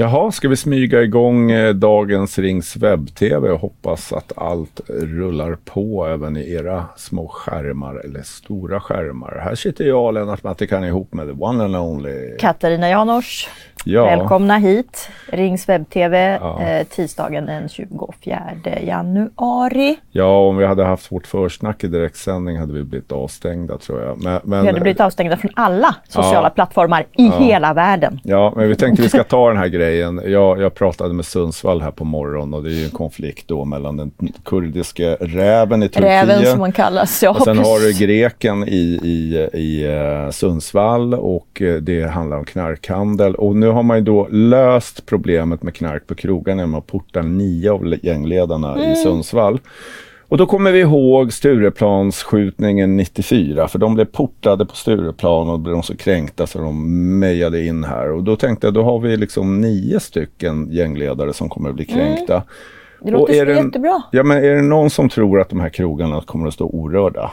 Jaha, ska vi smyga igång eh, dagens Rings webb-tv och hoppas att allt rullar på även i era små skärmar eller stora skärmar. Här sitter jag, Lennart Mattikan, ihop med the one and only Katarina Janors. Ja. Välkomna hit. Rings webb-tv ja. eh, tisdagen den 24 januari. Ja, om vi hade haft vårt försnack i direktsändning hade vi blivit avstängda tror jag. Men, men... Vi hade blivit avstängda från alla sociala ja. plattformar i hela världen. Ja, men vi tänkte vi ska ta den här grejen. Jag, jag pratade med Sundsvall här på morgonen och det är ju en konflikt då mellan den kurdiska räven i Turkiet. Räven som man kallas, ja. Och sen har du greken i, i, i uh, Sundsvall och uh, det handlar om knarkhandel. Och nu har man ju då löst problemet med knark på krogarna genom att porta nio av gängledarna mm. i Sundsvall. Och då kommer vi ihåg Stureplansskjutningen 94, för de blev portade på Stureplan och blev så kränkta så de mejade in här. Och då tänkte jag, då har vi liksom nio stycken gängledare som kommer att bli mm. kränkta. Mm. Det låter och är jättebra. Ja, men är det någon som tror att de här krogarna kommer att stå orörda?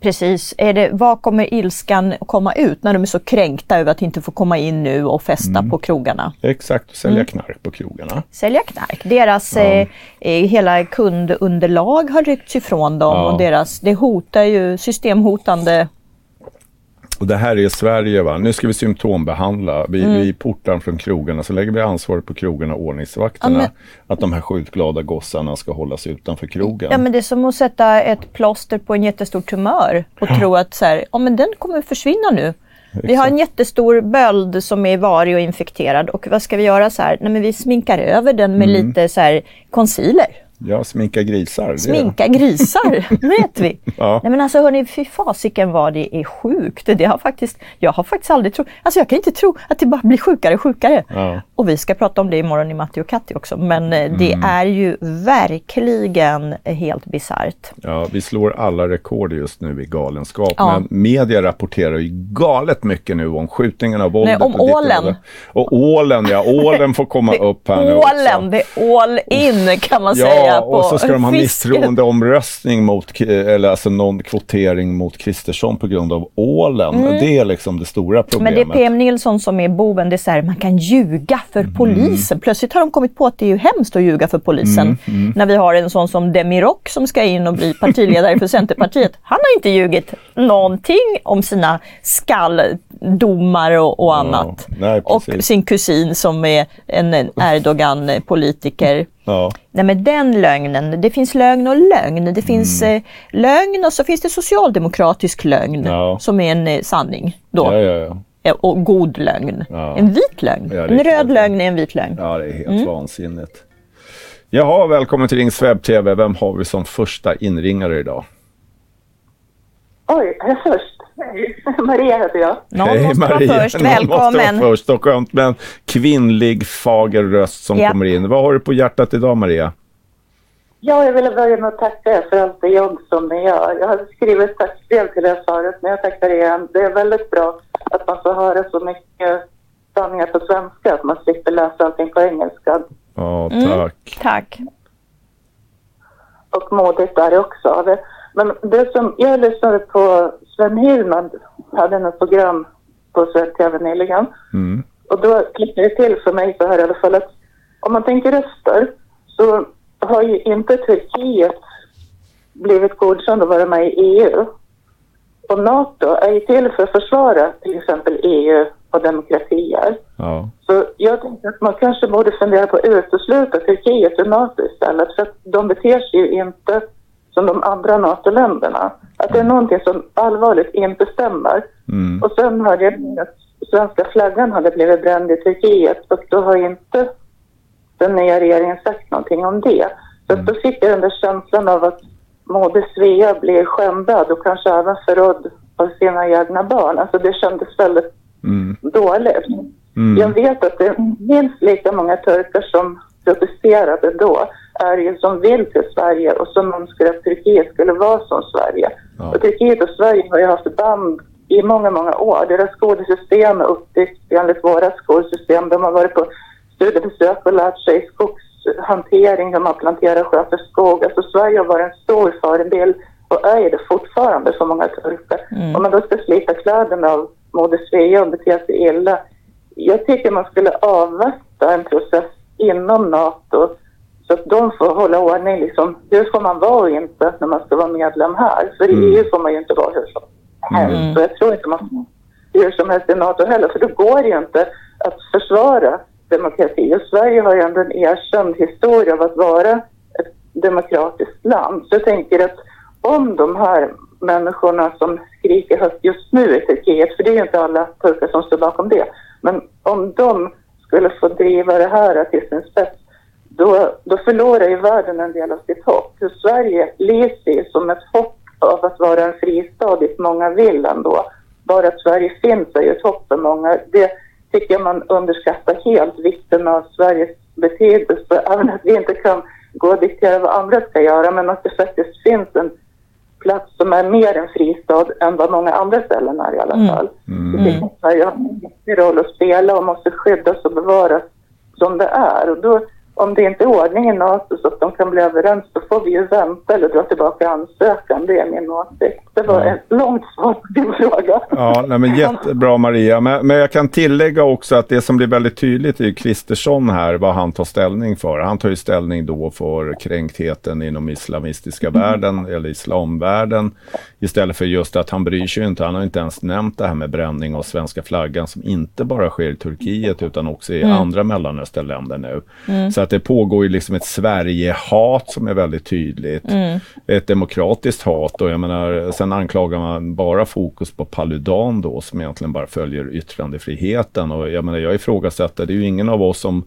Precis. Är det, vad kommer ilskan komma ut när de är så kränkta över att inte få komma in nu och festa mm. på krogarna? Exakt, sälja mm. knark på krogarna. Sälja knark. Deras ja. eh, eh hela kundunderlag har ryckts ifrån dem ja. och deras, det hotar ju systemhotande och det här är Sverige, va? nu ska vi symptombehandla. Vi, mm. vi portar från krogarna, så lägger vi ansvaret på krogarna och ordningsvakterna. Ja. Att de här skjutglada gossarna ska hållas utanför krogen. Ja men det är som att sätta ett plåster på en jättestor tumör och tro att så här, ja, men den kommer försvinna nu. Exakt. Vi har en jättestor böld som är varig och infekterad och vad ska vi göra så här? Nej men vi sminkar över den med mm. lite så här concealer. Ja, sminka grisar. Sminka grisar, vet vi. ja. Nej men alltså hörni, fy fasiken vad det är sjukt. Det har faktiskt, jag har faktiskt aldrig trott, alltså jag kan inte tro att det bara blir sjukare och sjukare. Ja. Och vi ska prata om det imorgon i Matti och Katti också. Men eh, mm. det är ju verkligen helt bisarrt. Ja, vi slår alla rekord just nu i galenskap. Ja. Men media rapporterar ju galet mycket nu om skjutningarna och våldet. Nej, om och ålen. Och ålen, ja. Ålen får komma upp här nu Ålen, det är all in kan man säga ja, och så ska de ha misstroendeomröstning mot, eller alltså någon kvotering mot Kristersson på grund av ålen. Mm. Det är liksom det stora problemet. Men det är PM Nilsson som är boven. Det är så här, man kan ljuga för mm. polisen. Plötsligt har de kommit på att det är ju hemskt att ljuga för polisen. Mm. mm. När vi har en sån som Demirok som ska in och bli partiledare för Centerpartiet. Han har inte ljugit någonting om sina skalldomar och, och annat. Ja, nej, och sin kusin som är en Erdogan-politiker. Ja. Nej men den lögnen, det finns lögn och lögn. Det finns mm. eh, lögn och så finns det socialdemokratisk lögn ja. som är en eh, sanning. Då. Ja, ja. Och god lögn. En vit lögn. en röd lögn är en vit lögn. Ja, det är helt mm. vansinnigt. Jaha, välkommen till Rings Webb TV. Vem har vi som första inringare idag? Oj, är jag först? Maria heter jag. Någon Hej, måste Maria. vara först. Välkommen. Någon måste vara först. Och med en kvinnlig fager röst som ja. kommer in. Vad har du på hjärtat idag, Maria? Ja, jag ville börja med att tacka er för allt det jobb som ni gör. Jag hade skrivit ett tackbrev till er förut, men jag tackar igen. Det är väldigt bra att man får höra så mycket sanningar på svenska, att man slipper läsa allting på engelska. Ja, tack. Mm, tack. Och modigt är det också. Men det som jag lyssnade på Sven Hillman hade något program på SVT nyligen. Mm. Och då klickade det till för mig så här i alla fall att om man tänker efter så har ju inte Turkiet blivit godkänd att vara med i EU. Och NATO är ju till för att försvara till exempel EU och demokratier. Ja. Så jag tänkte att man kanske borde fundera på att utesluta Turkiet ur NATO istället för att de beter sig ju inte som de andra NATO-länderna. Att det är någonting som allvarligt inte stämmer. Mm. Och sen hörde jag att svenska flaggan hade blivit bränd i Turkiet och då har inte den nya regeringen sagt någonting om det. Så mm. då fick jag den där känslan av att Moder Svea blir skändad och kanske även förrådd av sina egna barn. Alltså det kändes väldigt mm. dåligt. Mm. Jag vet att det är minst lika många turkar som protesterade då är ju som vill till Sverige och som önskar att Turkiet skulle vara som Sverige. Ja. Och Turkiet och Sverige har ju haft band i många, många år. Deras skolsystem är uppbyggt enligt våra skolsystem. De har varit på studiebesök och lärt sig skogshantering, hur man planterar och sköter skog. Alltså Sverige har varit en stor förebild och är det fortfarande för många turkar. Mm. Om man då ska slita kläderna av Moder Svea och bete sig illa. Jag tycker man skulle avvakta en process inom NATO så att de får hålla ordning liksom. Hur får man vara och inte när man ska vara medlem här? För i Mm. EU får man ju inte vara hur som helst. Så jag tror inte man får hur som helst i NATO heller. För då går det ju inte att försvara demokrati. Och Sverige har ju ändå en erkänd historia av att vara ett demokratiskt land. Så jag tänker att om de här människorna som skriker högt just nu i Turkiet, för det är ju inte alla turkar som står bakom det, men om de skulle få driva det här till sin spets, då, då förlorar ju världen en del av sitt hopp. För Sverige lyser som ett hopp av att vara en fristad dit många vill ändå. Bara att Sverige finns är ju ett hopp för många. Det tycker jag man underskattar helt, vikten av Sveriges betydelse. Även att vi inte kan gå och diktera vad andra ska göra, men att det faktiskt finns en plats som är mer en fristad än vad många andra ställen är i alla fall. Mm. Det tycker Sverige har en viktig roll att spela och måste skyddas och bevaras som det är. Och då, om det inte är ordning i NATO så att de kan bli överens, då får vi ju vänta eller dra tillbaka ansökan. Det är min åsikt. Det var ett långt svar på din fråga. Ja, nej, men jättebra Maria. Men, men jag kan tillägga också att det som blir väldigt tydligt är Kristersson här, vad han tar ställning för. Han tar ju ställning då för kränktheten inom islamistiska världen, eller islamvärlden, istället för just att han bryr sig inte. Han har inte ens nämnt det här med bränning av svenska flaggan som inte bara sker i Turkiet utan också i mm. andra Mellanösternländer nu. Mm. Så att det pågår ju liksom ett Sverige-hat som är väldigt tydligt. Mm. Ett demokratiskt hat och jag menar, sen anklagar man bara fokus på Paludan då som egentligen bara följer yttrandefriheten och jag menar, jag ifrågasätter, det är ju ingen av oss som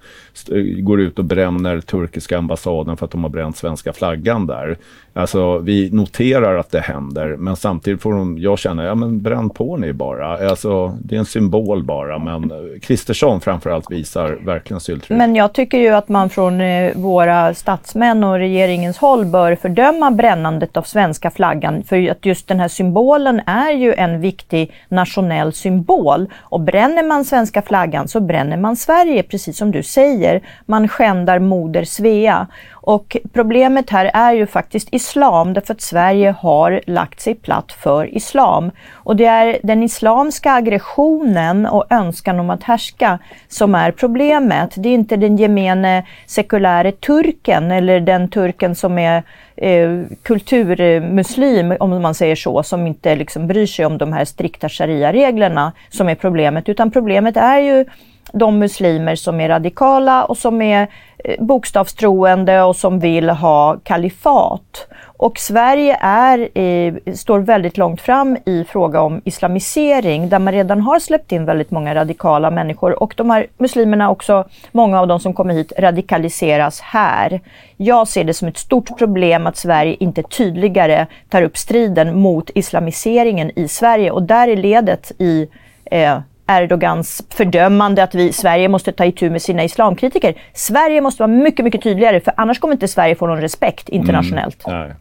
går ut och bränner turkiska ambassaden för att de har bränt svenska flaggan där. Alltså vi noterar att det händer men samtidigt får de, jag känner, ja men bränn på ni bara. Alltså det är en symbol bara men Kristersson framförallt visar verkligen syltryck. Men jag tycker ju att man från eh, våra statsmän och regeringens håll bör fördöma brännandet av svenska flaggan för att just den här symbolen är ju en viktig nationell symbol och bränner man svenska flaggan så bränner man Sverige precis som du säger. Man skändar moder Svea och problemet här är ju faktiskt islam, därför att Sverige har lagt sig platt för islam. Och det är den islamska aggressionen och önskan om att härska som är problemet. Det är inte den gemene sekuläre turken eller den turken som är eh, kulturmuslim, om man säger så, som inte liksom bryr sig om de här strikta sharia-reglerna som är problemet, utan problemet är ju de muslimer som är radikala och som är eh, bokstavstroende och som vill ha kalifat. Och Sverige är, eh, står väldigt långt fram i fråga om islamisering där man redan har släppt in väldigt många radikala människor och de här muslimerna också, många av de som kommer hit radikaliseras här. Jag ser det som ett stort problem att Sverige inte tydligare tar upp striden mot islamiseringen i Sverige och där är ledet i eh, Erdogans fördömande att vi Sverige måste ta itu med sina islamkritiker. Sverige måste vara mycket, mycket tydligare för annars kommer inte Sverige få någon respekt internationellt. Mm, nej.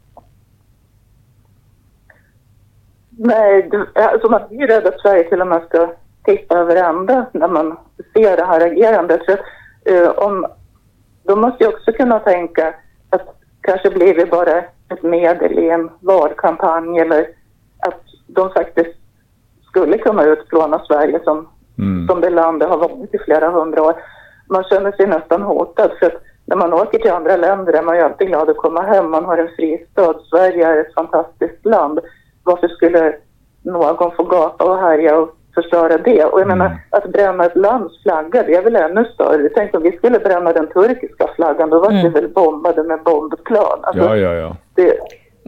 Nej, alltså man är ju rädd att Sverige till och med ska titta över ända när man ser det här agerandet. För, uh, om, då måste jag också kunna tänka att kanske blir vi bara ett medel i en valkampanj eller att de faktiskt skulle kunna utplåna Sverige som, mm. som det land det har varit i flera hundra år. Man känner sig nästan hotad för att när man åker till andra länder är man ju alltid glad att komma hem. Man har en fristad. Sverige är ett fantastiskt land. Varför skulle någon få gapa och härja och förstöra det? Och jag mm. menar, att bränna ett lands flagga, det är väl ännu större. Tänk om vi skulle bränna den turkiska flaggan, då var mm. vi väl bombade med bombplan. Alltså, ja, ja, ja. Det,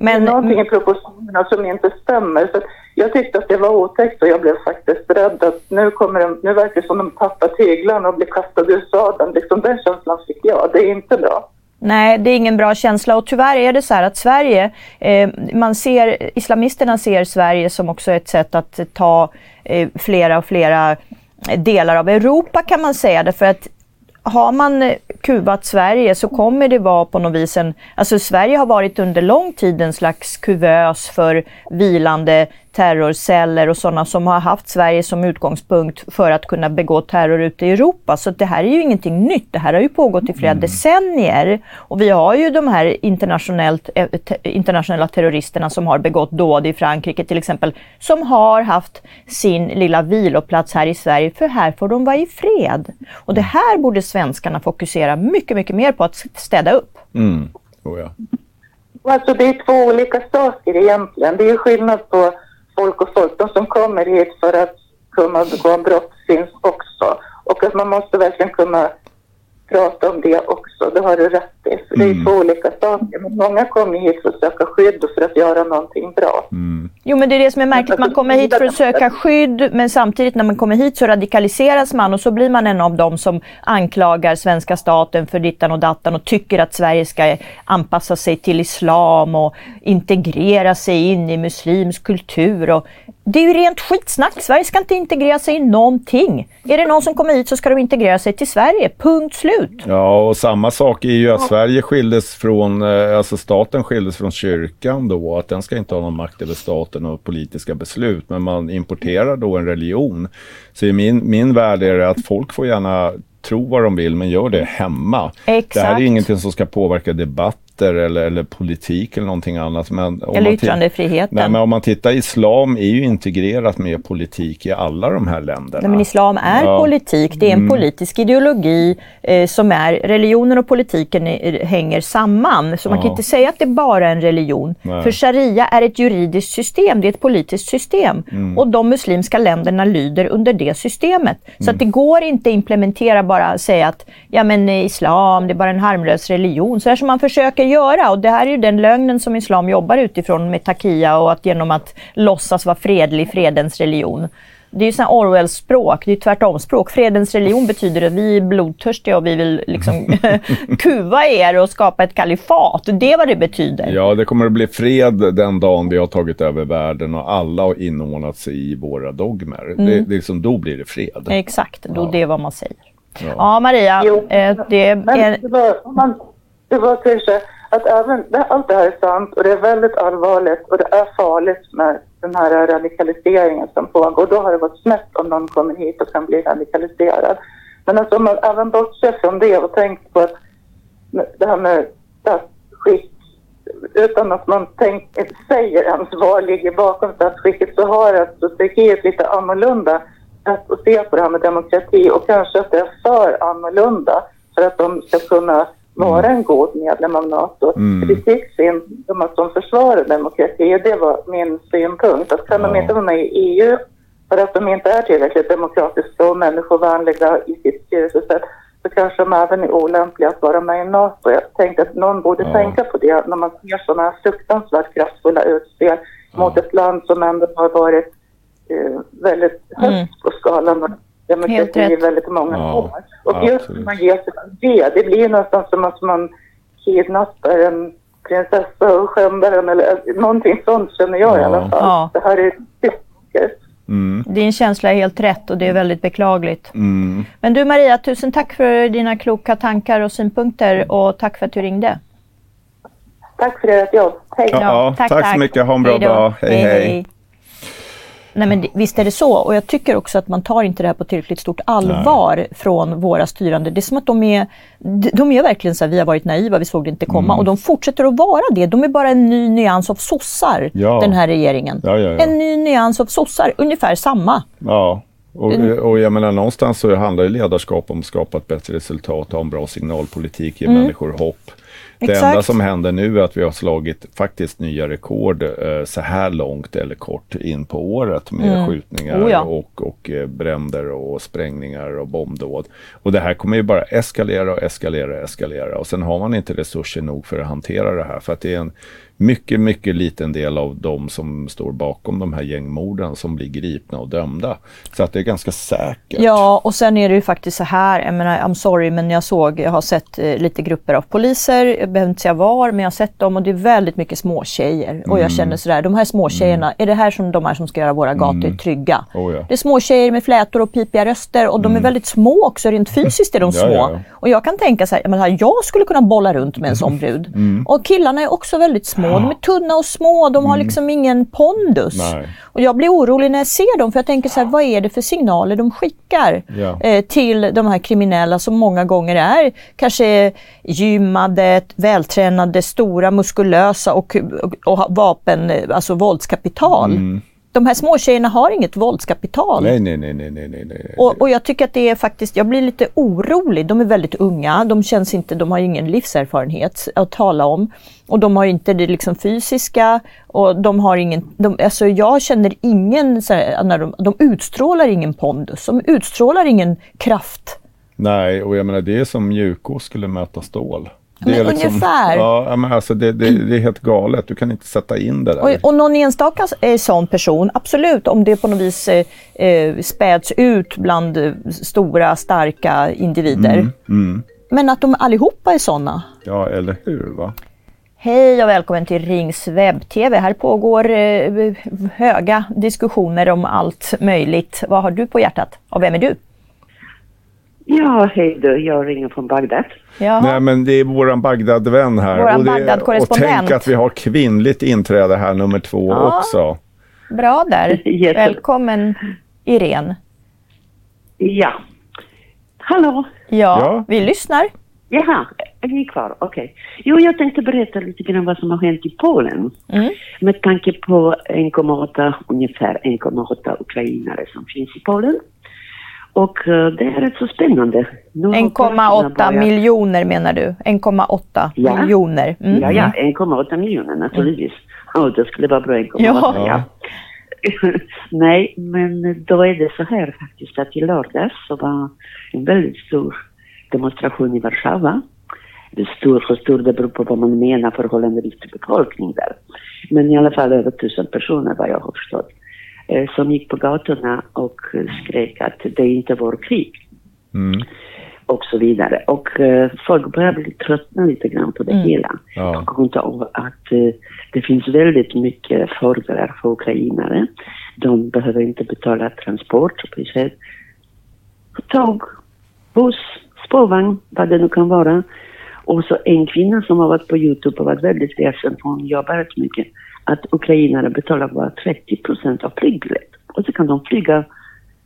men, det är någonting i propositionerna som inte stämmer. Så jag tyckte att det var otäckt och jag blev faktiskt rädd att nu, kommer de, nu verkar det som de tappar tyglarna och blir kastade ur sadeln. Liksom den känslan fick jag. Det är inte bra. Nej, det är ingen bra känsla och tyvärr är det så här att Sverige, eh, man ser, islamisterna ser Sverige som också ett sätt att ta eh, flera och flera delar av Europa kan man säga. Därför att har man eh, kuvat Sverige så kommer det vara på något vis en... Alltså Sverige har varit under lång tid en slags kuvös för vilande terrorceller och sådana som har haft Sverige som utgångspunkt för att kunna begå terror ute i Europa. Så det här är ju ingenting nytt. Det här har ju pågått i flera mm. decennier. Och vi har ju de här internationellt, eh, te, internationella terroristerna som har begått dåd i Frankrike till exempel, som har haft sin lilla viloplats här i Sverige, för här får de vara i fred. Och det här borde svenskarna fokusera mycket, mycket mer på att städa upp. Mm. Oh ja. Alltså det är två olika saker egentligen. Det är skillnad på folk och folk. De som kommer hit för att kunna begå brott finns också. Och att man måste verkligen kunna prata om det också, det har du rätt i. För det är mm. två olika saker. Men många kommer hit för att söka skydd och för att göra någonting bra. Mm. Jo men det är det som är märkligt, man kommer hit för att söka skydd men samtidigt när man kommer hit så radikaliseras man och så blir man en av dem som anklagar svenska staten för dittan och dattan och tycker att Sverige ska anpassa sig till islam och integrera sig in i muslimsk kultur. Och det är ju rent skitsnack. Sverige ska inte integrera sig i någonting. Är det någon som kommer hit så ska de integrera sig till Sverige. Punkt slut. Ja, och samma sak är ju att Sverige skildes från, eh, alltså staten skildes från kyrkan då, att den ska inte ha någon makt över staten och politiska beslut, men man importerar då en religion. Så i min, min värld är det att folk får gärna tro vad de vill, men gör det hemma. Exakt. Det här är ingenting som ska påverka debatt debatter eller, eller politik eller någonting annat. Men eller yttrandefriheten. Nej, men om man tittar, islam är ju integrerat med politik i alla de här länderna. Nej, men islam är ja. politik, det är en mm. politisk ideologi eh, som är, religionen och politiken är, hänger samman. Så man ja. kan inte säga att det bara är en religion. Nej. För sharia är ett juridiskt system, det är ett politiskt system. Mm. Och de muslimska länderna lyder under det systemet. Så mm. att det går inte att implementera bara säga att ja men islam, det är bara en harmlös religion. Så här som man försöker göra och det här är ju den lögnen som islam jobbar utifrån med takia och att genom att låtsas vara fredlig, fredens religion. Det är ju Orwells språk, det är tvärtom språk. Fredens religion betyder att vi är blodtörstiga och vi vill liksom kuva er och skapa ett kalifat. Det är vad det betyder. Ja, det kommer att bli fred den dagen vi har tagit över världen och alla har inordnat sig i våra dogmer. Mm. Det, det är liksom, då blir det fred. Exakt, då ja. det är vad man säger. Ja, ja Maria, jo, eh, det är... det var, man, det var kanske att även, allt det här är sant och det är väldigt allvarligt och det är farligt med den här radikaliseringen som pågår. Då har det varit snett om någon kommer hit och kan bli radikaliserad. Men alltså om man även bortser från det och tänker på att det här med statsskick utan att man tänk, säger ens vad ligger bakom statsskicket så har alltså Turkiet lite annorlunda sätt att se på det här med demokrati och kanske att det är för annorlunda för att de ska kunna vara mm. en god medlem av NATO. Mm. Det fick sin, de försvarar demokrati och det var min synpunkt. Att kan ja. de inte vara med i EU för att de inte är tillräckligt demokratiska och människovänliga i sitt styrelsesätt så kanske de även är olämpliga att vara med i NATO. Jag tänkte att någon borde ja. tänka på det när man ser sådana här fruktansvärt kraftfulla utspel ja. mot ett land som ändå har varit eh, väldigt högt mm. på skalan demokrati i väldigt många ja, år. Och ja, just när man ger sig det, det blir nästan som att man kidnappar en prinsessa och skändar den eller någonting sånt känner jag ja. i alla fall. Ja. Det här är typiskt. Mm. Din känsla är helt rätt och det är väldigt beklagligt. Mm. Men du Maria, tusen tack för dina kloka tankar och synpunkter och tack för att du ringde. Tack för ert jobb. Hej. Ja, ja, tack, tack, så mycket. Ha en bra dag. hej. hej. hej. Nej men visst är det så och jag tycker också att man tar inte det här på tillräckligt stort allvar Nej. från våra styrande. Det är som att de är, de är verkligen så här, vi har varit naiva, vi såg det inte komma mm. och de fortsätter att vara det. De är bara en ny nyans av sossar, ja. den här regeringen. Ja, ja, en ny nyans av sossar, ungefär samma. Ja. Och, och jag menar någonstans så handlar ledarskap om att skapa ett bättre resultat, ha en bra signalpolitik, ge mm. människor hopp. Det Exakt. enda som händer nu är att vi har slagit faktiskt nya rekord eh, så här långt eller kort in på året med mm. skjutningar oh ja. och, och eh, bränder och sprängningar och bombdåd. Och det här kommer ju bara eskalera och eskalera och eskalera och sen har man inte resurser nog för att hantera det här för att det är en mycket, mycket liten del av de som står bakom de här gängmorden som blir gripna och dömda. Så att det är ganska säkert. Ja, och sen är det ju faktiskt så här, jag menar, I'm sorry, men jag såg, jag har sett eh, lite grupper av poliser, jag behöver inte säga var, men jag har sett dem och det är väldigt mycket småtjejer. Och jag mm. känner sådär, de här småtjejerna, mm. är det här som de här som ska göra våra gator mm. trygga? Oh, ja. Det är småtjejer med flätor och pipiga röster och de är mm. väldigt små också, rent fysiskt är de små. Ja, ja, och jag kan tänka så här, jag, menar, jag skulle kunna bolla runt med en sån brud. Mm. Och killarna är också väldigt små små. De är tunna och små, de har liksom ingen pondus. Nej. Och jag blir orolig när jag ser dem för jag tänker så här, vad är det för signaler de skickar Ja. eh, till de här kriminella som många gånger är kanske gymmade, vältränade, stora, muskulösa och, och, och vapen, eh, alltså våldskapital. De här små tjejerna har inget våldskapital. Nej, nej, nej, nej, nej, nej. Och, och jag tycker att det är faktiskt, jag blir lite orolig. De är väldigt unga, de känns inte, de har ingen livserfarenhet att tala om. Och de har inte det liksom fysiska och de har ingen, de, alltså jag känner ingen, här, när de, de utstrålar ingen pondus, de utstrålar ingen kraft. Nej, och jag menar det är som mjukos skulle möta stål. Det Men är liksom, ungefär. Ja, men alltså det, det, det är helt galet. Du kan inte sätta in det där. Och, och någon enstaka eh, sån person, absolut, om det på något vis eh, eh, späds ut bland eh, stora, starka individer. Mm. Men att de allihopa är såna. Ja, eller hur? Va? Hej och välkommen till Rings webb-tv. Här pågår eh, höga diskussioner om allt möjligt. Vad har du på hjärtat? Och vem är du? Ja, hej du. Jag ringer från Bagdad. Jaha. Nej, men det är våran Bagdad-vän här. Våran och, det, och Bagdad-korrespondent. tänk att vi har kvinnligt inträde här, nummer två Ja. också. Bra där. Jätte- Välkommen Irene. Ja. Hallå? Ja, Ja. vi lyssnar. Jaha, är ni kvar? Okej. Jo, jag tänkte berätta lite grann vad som har hänt i Polen. Mm. Med tanke på 1,8, ungefär 1,8 ukrainare som finns i Polen. Och eh, det är rätt så spännande. Nu har 1,8 polakerna börjat- miljoner menar du? 1,8 Ja. miljoner. Mm. Ja, ja, 1,8 miljoner naturligtvis. Ja, det skulle vara bra 1,8. Ja. Ja. Nej, men då är det så här faktiskt att i lördags så var en väldigt stor demonstration i Warszawa. Stor och stor, det beror på vad man menar förhållandevis till befolkning där. Men i alla fall över tusen personer vad jag har förstått. Eh, Som gick på gatorna och skrek att det är inte vår krig Mm. och så vidare. Och eh, folk börjar bli tröttna lite grann på det Mm. hela. Ja. På grund av att eh, det finns väldigt mycket fördelar för ukrainare. De behöver inte betala transportpriser. Tåg, buss, spårvagn, vad det nu kan vara. Och så en kvinna som har varit på Youtube och varit väldigt ledsen hon jobbar rätt mycket. Att ukrainare betalar bara 30 procent av flygbiljett. Och så kan de flyga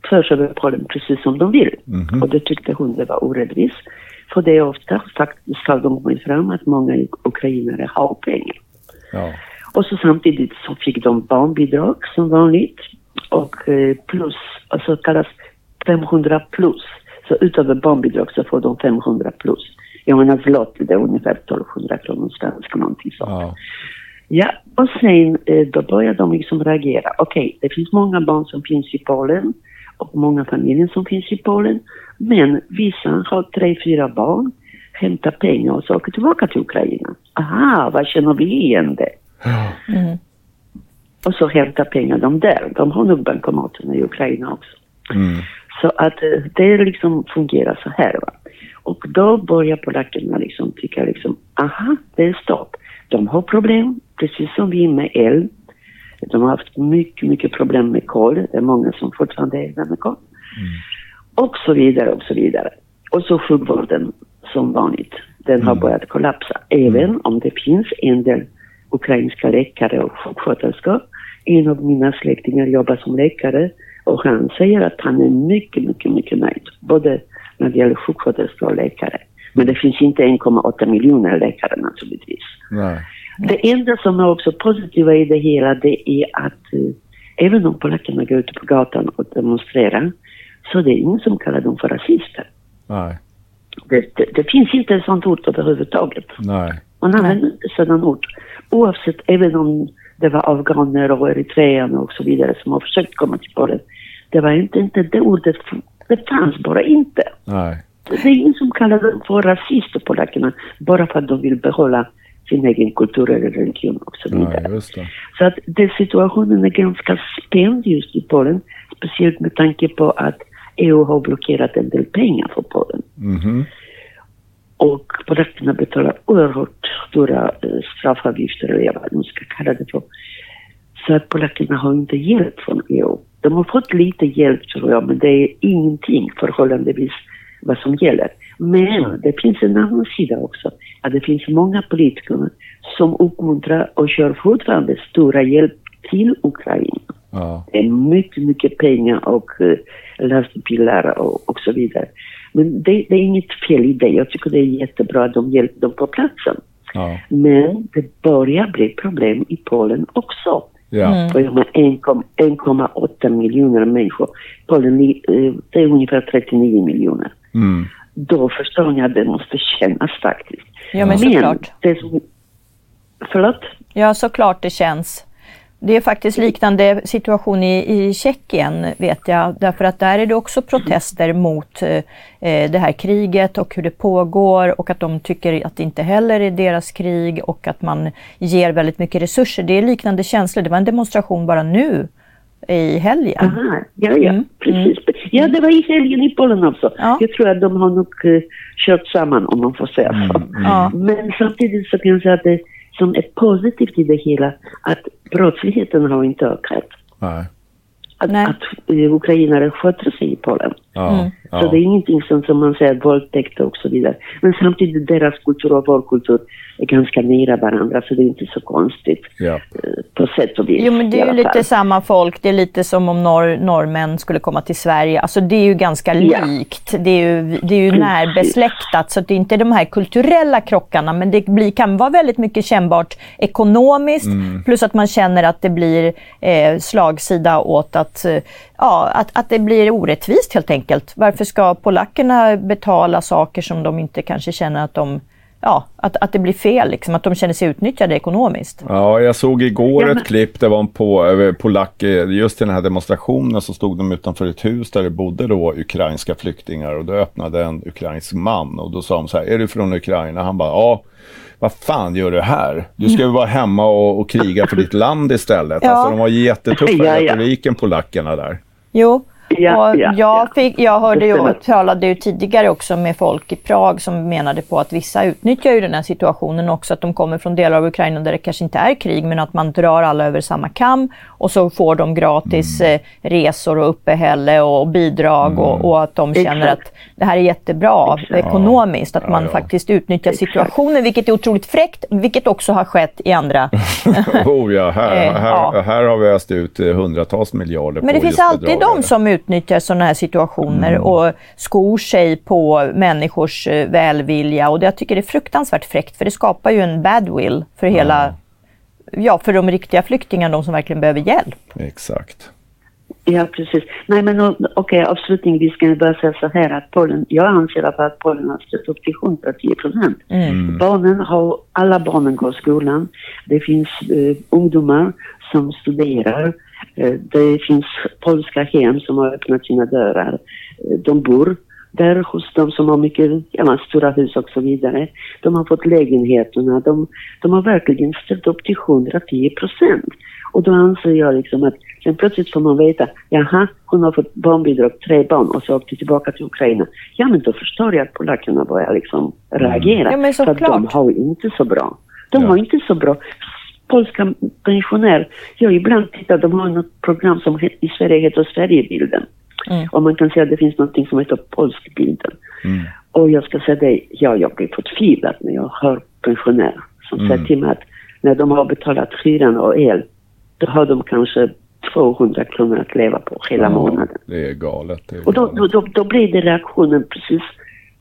tvärs över Polen precis som de vill. Mhm. Och det tyckte hon det var orättvist. För det är ofta faktiskt har de kommit fram att många ukrainare har pengar. Ja. Och så samtidigt så fick de barnbidrag som vanligt. Och eh, plus, alltså kallas 500 plus. Så utöver barnbidrag så får de 500 plus. Jag menar förlåt, det är ungefär 1200 kronor svenska någonting sånt. Ja. Ja, och sen eh, då börjar de liksom reagera. Okej, det finns många barn som finns i Polen och många familjer som finns i Polen. Men vissa har tre, fyra barn, hämtar pengar och så åker tillbaka till Ukraina. Aha, vad känner vi igen det? Mm. Och så hämtar pengar de där. De har nog bankomaterna i Ukraina också. Mm. Så att eh, det liksom fungerar så här. Va? Och då börjar polackerna liksom tycka liksom, aha, det är stopp. De har problem, precis som vi med el. De har haft mycket, mycket problem med kol. Det är många som fortfarande eldar med kol. Och så vidare och så vidare. Och så sjukvården som vanligt. Den har börjat kollapsa. Även om det finns en del ukrainska läkare och sjuksköterskor. En av mina släktingar jobbar som läkare och han säger att han är mycket, mycket, mycket nöjd. Både när det gäller sjuksköterskor och läkare. Men det finns inte 1,8 miljoner läkare naturligtvis. Nej. Det enda som är också positiva i det hela det är att eh, även om polackerna går ut på gatan och demonstrerar så det är ingen som kallar dem för rasister. Nej. Det, det, det finns inte ett sånt ord överhuvudtaget. Nej. Man använder inte sådana ord. Oavsett, även om det var afghaner och eritreaner och så vidare som har försökt komma till Polen. Det var inte, inte det ordet, det fanns bara inte. Nej. Det är ingen som kallar dem för rasister, polackerna, bara för att de vill behålla sin egen kultur eller religion och så vidare. Det. Så att det, situationen är ganska spänd just i Polen, speciellt med tanke på att EU har blockerat en del pengar för Polen. Mhm. Och polackerna betalar oerhört stora eh, straffavgifter, eller vad man ska kalla det för. Så att polackerna har inte hjälp från EU. De har fått lite hjälp tror jag, men det är ingenting förhållandevis vad som gäller. Men det finns en annan sida också. Att det finns många politiker som uppmuntrar och kör fortfarande stora hjälp till Ukraina. Ja. Det är mycket, mycket pengar och uh, lastbilar och, och så vidare. Men det, det, är inget fel i det. Jag tycker det är jättebra att de hjälper dem på platsen. Ja. Men det börjar bli problem i Polen också. Ja. Mm. För de har 1,8 miljoner människor. Polen eh, det är ungefär 39 miljoner. Mm. Då förstår ni att det måste kännas faktiskt. Ja, men såklart. det som... Förlåt? Ja, såklart det känns. Det är faktiskt liknande situation i, i Tjeckien vet jag, därför att där är det också protester mot eh, det här kriget och hur det pågår och att de tycker att det inte heller är deras krig och att man ger väldigt mycket resurser. Det är liknande känslor. Det var en demonstration bara nu i helgen. Aha, ja, ja, Mm. precis. Ja, det var i helgen i Polen också. Ja. Jag tror att de har nog uh, kört samman om man får säga så. Ja. Men samtidigt så kan jag säga att det som är positivt i det hela, att brottsligheten har inte ökat. Nej. Att, Nej. att uh, ukrainare sköter sig i Polen. Ja. Mm. Ja. Så det är ingenting som, som man säger våldtäkt och så vidare. Men samtidigt deras kultur och vår kultur är ganska nära varandra så det är inte så konstigt Ja. eh, på sätt och vis. Jo men det är ju lite samma folk, det är lite som om norr, norrmän skulle komma till Sverige. Alltså det är ju ganska Ja. likt, det är ju, det är ju närbesläktat så det är inte de här kulturella krockarna men det blir, kan vara väldigt mycket kännbart ekonomiskt plus att man känner att det blir eh, slagsida åt att, eh, ja, att, att det blir orättvist helt enkelt. Varför ska polackerna betala saker som de inte kanske känner att de Ja, att, att det blir fel, liksom, att de känner sig utnyttjade ekonomiskt. Ja, jag såg igår Ja, men- ett klipp, det var en på, eh, polack, eh, just i den här demonstrationen så stod de utanför ett hus där det bodde då ukrainska flyktingar och då öppnade en ukrainsk man och då sa de så här, är du från Ukraina? Han bara, ja. Vad fan gör du här? Du ska ju vara hemma och, och kriga för ditt land istället. Ja. Alltså de var jättetuffa i Ja, ja. retoriken, polackerna där. Jo, Ja, och ja, jag, ja. fick, jag hörde ju, stämmer. talade ju tidigare också med folk i Prag som menade på att vissa utnyttjar ju den här situationen också, att de kommer från delar av Ukraina där det kanske inte är krig, men att man drar alla över samma kam och så får de gratis Mm. eh, resor och uppehälle och bidrag och, och att de känner Exakt. att det här är jättebra ekonomiskt, att Ja, man ja. faktiskt utnyttjar Exakt. situationen, vilket är otroligt fräckt, vilket också har skett i andra oh ja, här, Eh, här, ja. här har vi öst ut hundratals miljarder Men det finns alltid de som utnyttjar sådana här situationer och skor sig på människors eh, välvilja. Och det, jag tycker det är fruktansvärt fräckt för det skapar ju en badwill för hela, ja för de riktiga flyktingarna, de som verkligen behöver hjälp. Exakt. Ja, precis. Nej, men okej, avslutningsvis kan jag bara säga så här att Polen, jag anser att Polen har stött upp till 110 procent. Barnen har, alla barnen går i skolan. Det finns eh, ungdomar som studerar. Eh, det finns polska hem som har öppnat sina dörrar. Eh, de bor där hos de som har mycket, ja, stora hus och så vidare. De har fått lägenheterna. De, de har verkligen ställt upp till 110 procent. Och då anser jag liksom att sen plötsligt får man veta, jaha, hon har fått barnbidrag, tre barn och så åkte tillbaka till Ukraina. Ja, men då förstår jag att polackerna börjar liksom reagera. Ja, men för att de har inte så bra. De Ja. har inte så bra. Polska pensionärer, jag ibland tittar, de har något program som i Sverige heter Sverigebilden. Mm. Och man kan säga att det finns något som heter Polskbilden. Mm. Och jag ska säga det, ja, jag blir förtvivlad när jag hör pensionärer som Mm. säger till mig att när de har betalat hyran och el, då har de kanske 200 kronor att leva på hela månaden. Det är galet. Det är Och då, galet. då, då, då blir det reaktionen precis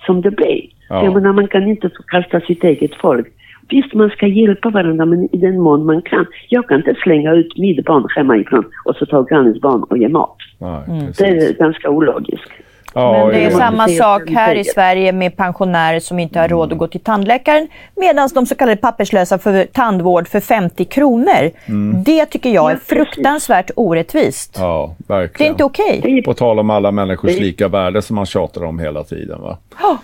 som det blir. Ja. Jag menar, man kan inte förkasta sitt eget folk. Visst, man ska hjälpa varandra, men i den mån man kan. Jag kan inte slänga ut mitt barn hemifrån och så ta grannens barn och ge mat. Nej, Mm. Det är ganska ologiskt. Ja, Men det är jo. samma sak här i. Sverige med pensionärer som inte har råd att gå till tandläkaren medan de så kallade papperslösa får tandvård för 50 kronor. Det tycker jag är Ja, fruktansvärt orättvist. Ja, Det är verkligen. inte okej. Det är På tal om alla människors lika värde som man tjatar om hela tiden va? Ja.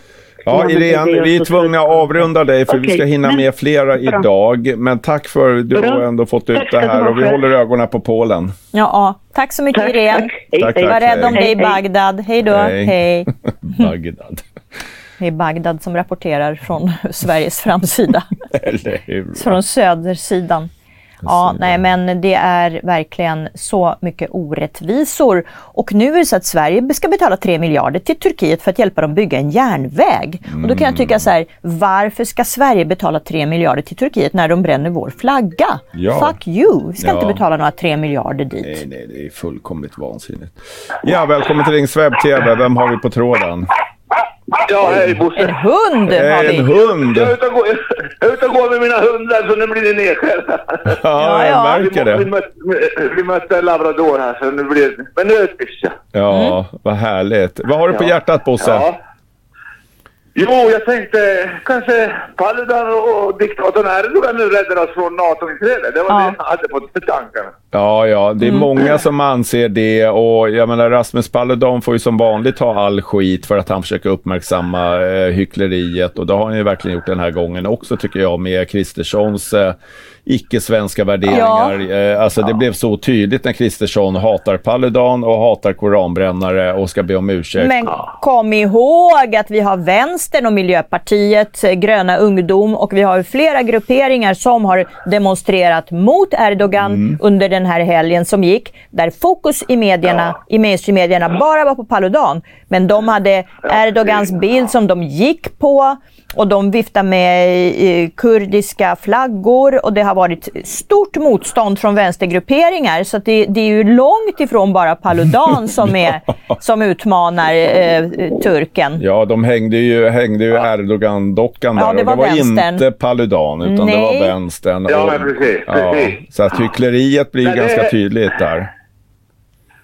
Ja, Irene, vi är tvungna att avrunda dig för vi Okej, ska hinna men- med flera Bra. idag. Men tack för att du Bra. har ändå fått ut Tack det här och vi håller ögonen på Polen. Ja, tack så mycket Tack, Irene. tack. Tack, tack. Var rädd om dig i. Bagdad. Hej då. Hej. Hej. Bagdad. Det är Bagdad som rapporterar från Sveriges framsida. Eller hur? Från södersidan. Ja, nej men det är verkligen så mycket orättvisor. Och nu är det så att Sverige ska betala 3 miljarder till Turkiet för att hjälpa dem bygga en järnväg. Och då kan jag tycka så här, varför ska Sverige betala 3 miljarder till Turkiet när de bränner vår flagga? Ja. Fuck you! Vi ska Ja. inte betala några 3 miljarder dit. Nej, nej, det är fullkomligt vansinnigt. Ja, välkommen till Webb TV. Vem har vi på tråden? Ja, hej Bosse. En hund har En vi! hund! Jag är ute och går, jag är ute och går med mina hundar så nu blir det nedskällda. Ja, Ja, ja. jag märker Vi, det. mötte, vi mötte en labrador här så nu blir det... Men nu är det tyst ja. Ja, vad härligt. Vad har du på hjärtat, Bosse? ja. Jo, jag tänkte kanske Paludan och, och diktatorn Erdogan nu räddar oss från NATO-inträde. Det var Ja. det jag hade på tankarna. Ja, ja, det är många som anser det och jag menar Rasmus Paludan får ju som vanligt ha all skit för att han försöker uppmärksamma eh, hyckleriet och det har han ju verkligen gjort den här gången också tycker jag med Kristerssons eh, icke-svenska värderingar. Eh, alltså det blev så tydligt när Kristersson hatar Paludan och hatar koranbrännare och ska be om ursäkt. Men kom ihåg att vi har Vänstern och Miljöpartiet, eh, Gröna ungdom och vi har flera grupperingar som har demonstrerat mot Erdogan Mm. under den här helgen som gick. Där fokus i medierna, i mainstream-medierna bara var på Paludan. Men de hade Erdogans bild som de gick på och de viftade med kurdiska flaggor och det har varit stort motstånd från vänstergrupperingar. Så att det, det är ju långt ifrån bara Paludan som, är, som utmanar eh, turken. Ja, de hängde ju, hängde ju Erdogan-dockan där Ja, det och var det var vänstern. inte Paludan utan det Nej. var vänstern. Ja, och, men precis, Ja, precis. så att hyckleriet blir det- ganska tydligt där.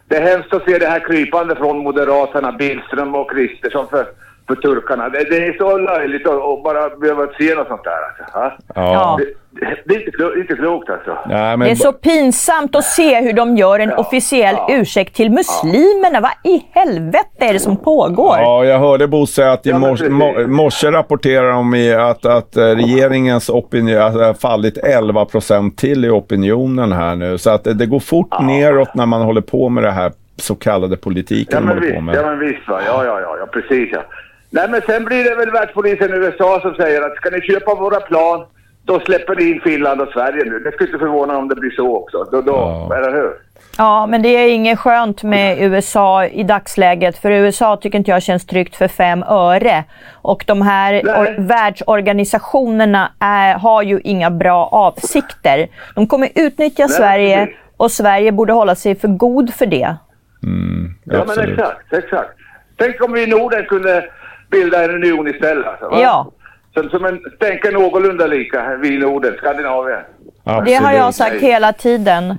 Det är hemskt att se det här krypande från Moderaterna, Billström och Kristersson för, för turkarna. Det, det är så löjligt att, bara behöva se något sånt där. Alltså. Ja. Ja. Det, det är inte, klo, inte klokt alltså. Nej, Det är så pinsamt att se hur de gör en officiell ja. ursäkt till muslimerna. Vad i helvete är det som pågår? Ja, jag hörde Bosse att i Ja, men mors, precis. mo- morse rapporterar de i att, att eh, regeringens opinion alltså, har fallit 11 procent till i opinionen här nu. Så att det, går fort neråt när man håller på med det här så kallade politiken Ja de men håller på visst, med. ja, men visst va. Ja, ja, ja, ja, precis ja. Nej men sen blir det väl världspolisen i USA som säger att ska ni köpa våra plan, då släpper ni in Finland och Sverige nu. Det skulle inte förvåna om det blir så också. Då, då, Ja. eller hur? Ja, men det är inget skönt med USA i dagsläget. För USA tycker inte jag känns tryggt för fem öre. Och de här Nej. or- världsorganisationerna är, har ju inga bra avsikter. De kommer utnyttja Sverige precis. och Sverige borde hålla sig för god för det. Ja men exakt, exakt. Tänk om vi i Norden kunde bilda en union istället. Alltså, va? Ja. Som, som en, tänker någorlunda lika, vi i Norden, Skandinavien. Det har jag Absolut. sagt hela tiden.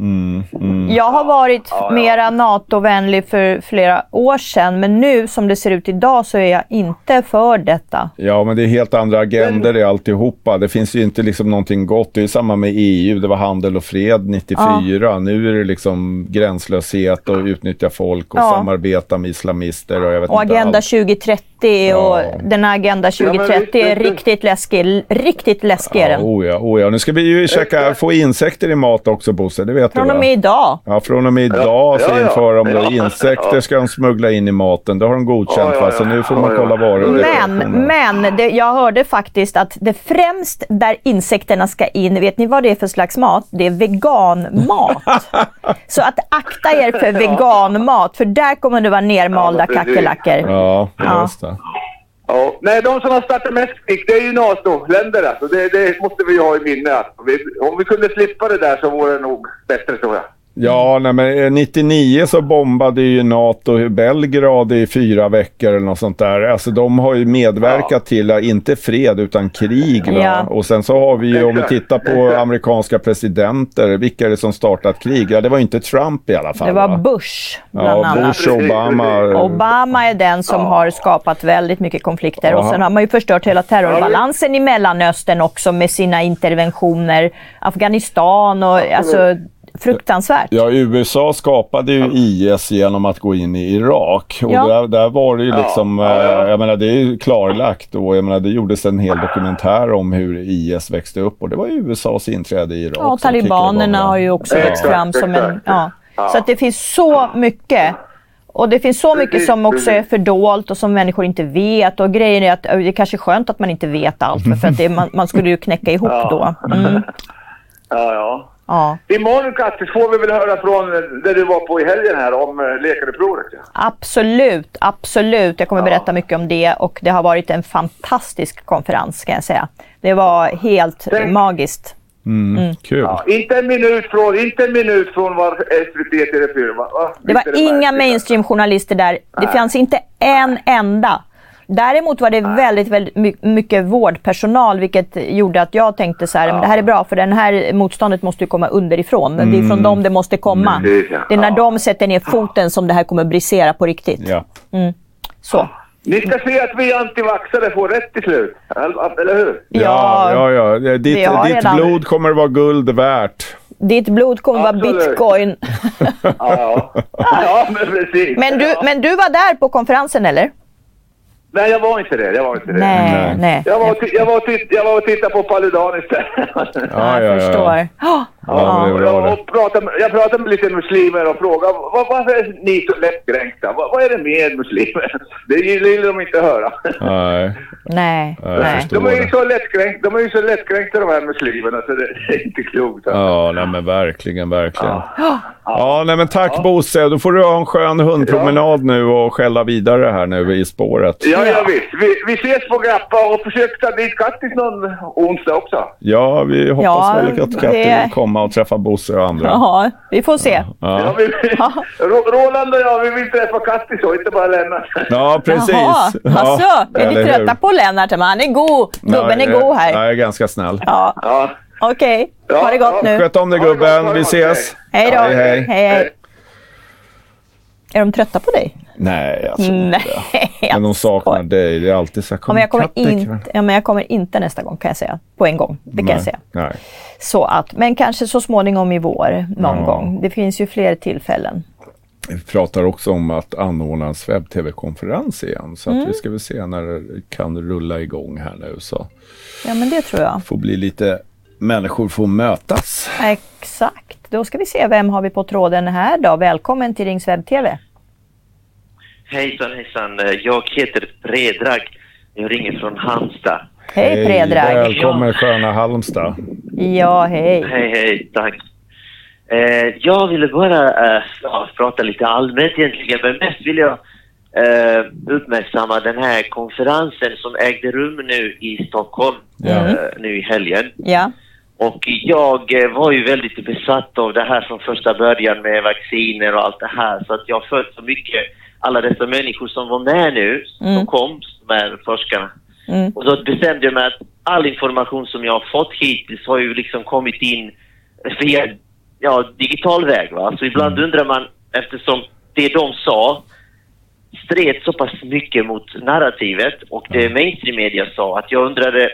Jag har varit Ja, ja. mera NATO-vänlig för flera år sedan, men nu som det ser ut idag så är jag inte för detta. Ja, men det är helt andra agender i alltihopa. Det finns ju inte liksom någonting gott. Det är ju samma med EU. Det var handel och fred 94. Nu är det liksom gränslöshet och utnyttja folk och Ja. samarbeta med islamister och jag vet Och inte Agenda allt. 2030 Ja. och den här Agenda Ja, men 2030 visst, är riktigt läskig. Riktigt läskig är Ja, den. oh ja, oh ja. Nu ska vi ju käka, få insekter i mat också Bosse, det vet Från du och va? med idag. Ja, från och med idag Ja, så ja, ja. inför de då Ja. insekter Ja. ska de smuggla in i maten. Det har de godkänt Ja, ja, va, så ja. nu får man Ja, ja. kolla varor. Men, men det, jag hörde faktiskt att det främst där insekterna ska in, vet ni vad det är för slags mat? Det är veganmat. Så att akta er för veganmat, för där kommer det vara nermalda Ja, kackerlackor. Ja, Ja. just det. Ja. Nej, de som har startat mest krig, det är ju NATO-länder alltså. Det, det måste vi ha i minne. Alltså. Om vi kunde slippa det där så vore det nog bättre tror jag. Ja, nej, men eh, 99 så bombade ju NATO Belgrad i fyra veckor eller något sånt där. Alltså de har ju medverkat till, eh, inte fred utan krig. Va? Ja. Och sen så har vi ju, om vi tittar på amerikanska presidenter, vilka är det som startat krig? Ja, det var ju inte Trump i alla fall. Det var va? Bush bland Ja, annat. Bush, Obama. Obama är den som har skapat väldigt mycket konflikter och Ja. sen har man ju förstört hela terrorbalansen i Mellanöstern också med sina interventioner. Afghanistan och alltså fruktansvärt. Ja, USA skapade ju IS genom att gå in i Irak. Och Ja. där, där var det ju liksom, ja, eh, jag menar det är ju klarlagt och jag menar det gjordes en hel dokumentär om hur IS växte upp och det var ju USAs inträde i Irak. Ja, och talibanerna har ju också Ja. växt fram som en... Ja. Så att det finns så mycket. Och det finns så mycket som också är fördolt och som människor inte vet. Och grejen är att ö, det är kanske är skönt att man inte vet allt för, för att det, man, man skulle ju knäcka ihop Ja. då. Mm. Ja, ja. Ja. Imorgon Kattis får vi väl höra från där du var på i helgen här om eh, läkarupproret. Ja. Absolut, absolut. Jag kommer berätta mycket om det och det har varit en fantastisk konferens kan jag säga. Det var helt Tänk- magiskt. Mm. Kul. Ja, inte en minut från, inte en minut från var SVT TV4 va? va? Det var inga märkligt? mainstream-journalister där. Det fanns inte en enda. Däremot var det väldigt, väldigt my- mycket vårdpersonal vilket gjorde att jag tänkte så här, men det här är bra för den här motståndet måste ju komma underifrån. Det är från dem det måste komma. Ja. Det är när de sätter ner foten som det här kommer brisera på riktigt. Ja. Så. Ni ska se att vi antivaxare får rätt till slut. Eller hur? Ja, ja, ja. Ditt, ditt blod kommer vara guld värt. Ditt blod kommer vara bitcoin. Ja, ja. ja men precis. Men du, ja. men du var där på konferensen eller? Nej, jag var inte det. Jag var inte det. Nej, Nej. Jag var, jag, var och titt, jag var och tittade på Paludan istället. Ja, ja, jag ja. förstår. Ja. Ja, det. och pratade, med- jag pratade med lite muslimer och frågade "Vad- varför är ni så lättkränkta? Vad, vad är det med muslimer? Det vill de inte höra. Nej, Nej, Ja, jag. De är ju så lättkränkta, de är ju så lättkränkta de här muslimerna så det är inte klokt. alltså. ja, nej men verkligen, verkligen. Ja, nej men tack Bosse. Då får du ha en skön hundpromenad nu och skälla vidare här nu i spåret. Ja, ja visst. Vi, vi ses på Grappa och försök ta dit Kattis någon onsdag också. Ja, vi hoppas Ja, väl att Katte det- komma och träffa Bosse och andra. Jaha, vi får se. Ja, Ja, vi, Roland och jag, vi vill träffa Kattis och inte bara Lennart. ja precis. Jaha, Ja, alltså, är ni hur? trötta på Lennart? Men han är god. Gubben är god här. Jag är ganska snäll. Ja, Ja. okej. Ja, Ha det gott ja. nu. Sköt om dig gubben. Vi ses. Hej då. Hej, hej. hej, hej. Är de trötta på dig? Nej, jag tror Nej, inte. Men de jag saknar dig. Det är alltid så här, Ja, men jag, kommer inte, ja, men jag kommer inte nästa gång kan jag säga. På en gång. Det kan Nej, jag säga. Nej. Så att, men kanske så småningom i vår någon Ja. gång. Det finns ju fler tillfällen. Vi pratar också om att anordna en webb-tv-konferens igen. Så Mm. att vi ska väl se när det kan rulla igång här nu. Så Ja, men det tror jag. får bli lite människor får mötas. Exakt. Då ska vi se, vem har vi på tråden här då? Välkommen till Rings Webb TV. Hejsan hejsan, Eh, jag heter Predrag. Jag ringer från Halmstad. Hej Predrag. Välkommen sköna Halmstad. Ja, hej. Hej hej, tack. Eh, jag ville bara eh, ja, prata lite allmänt egentligen, men mest vill jag eh, uppmärksamma den här konferensen som ägde rum nu i Stockholm eh, nu i helgen. Ja, Och jag eh, var ju väldigt besatt av det här från första början med vacciner och allt det här. Så att jag följt så mycket alla dessa människor som var med nu, som Mm. kom, med forskarna. Mm. Och då bestämde jag mig att all information som jag har fått hittills har ju liksom kommit in via ja, digital väg. Va? Så ibland undrar man, eftersom det de sa stred så pass mycket mot narrativet och det mainstream media sa att jag undrade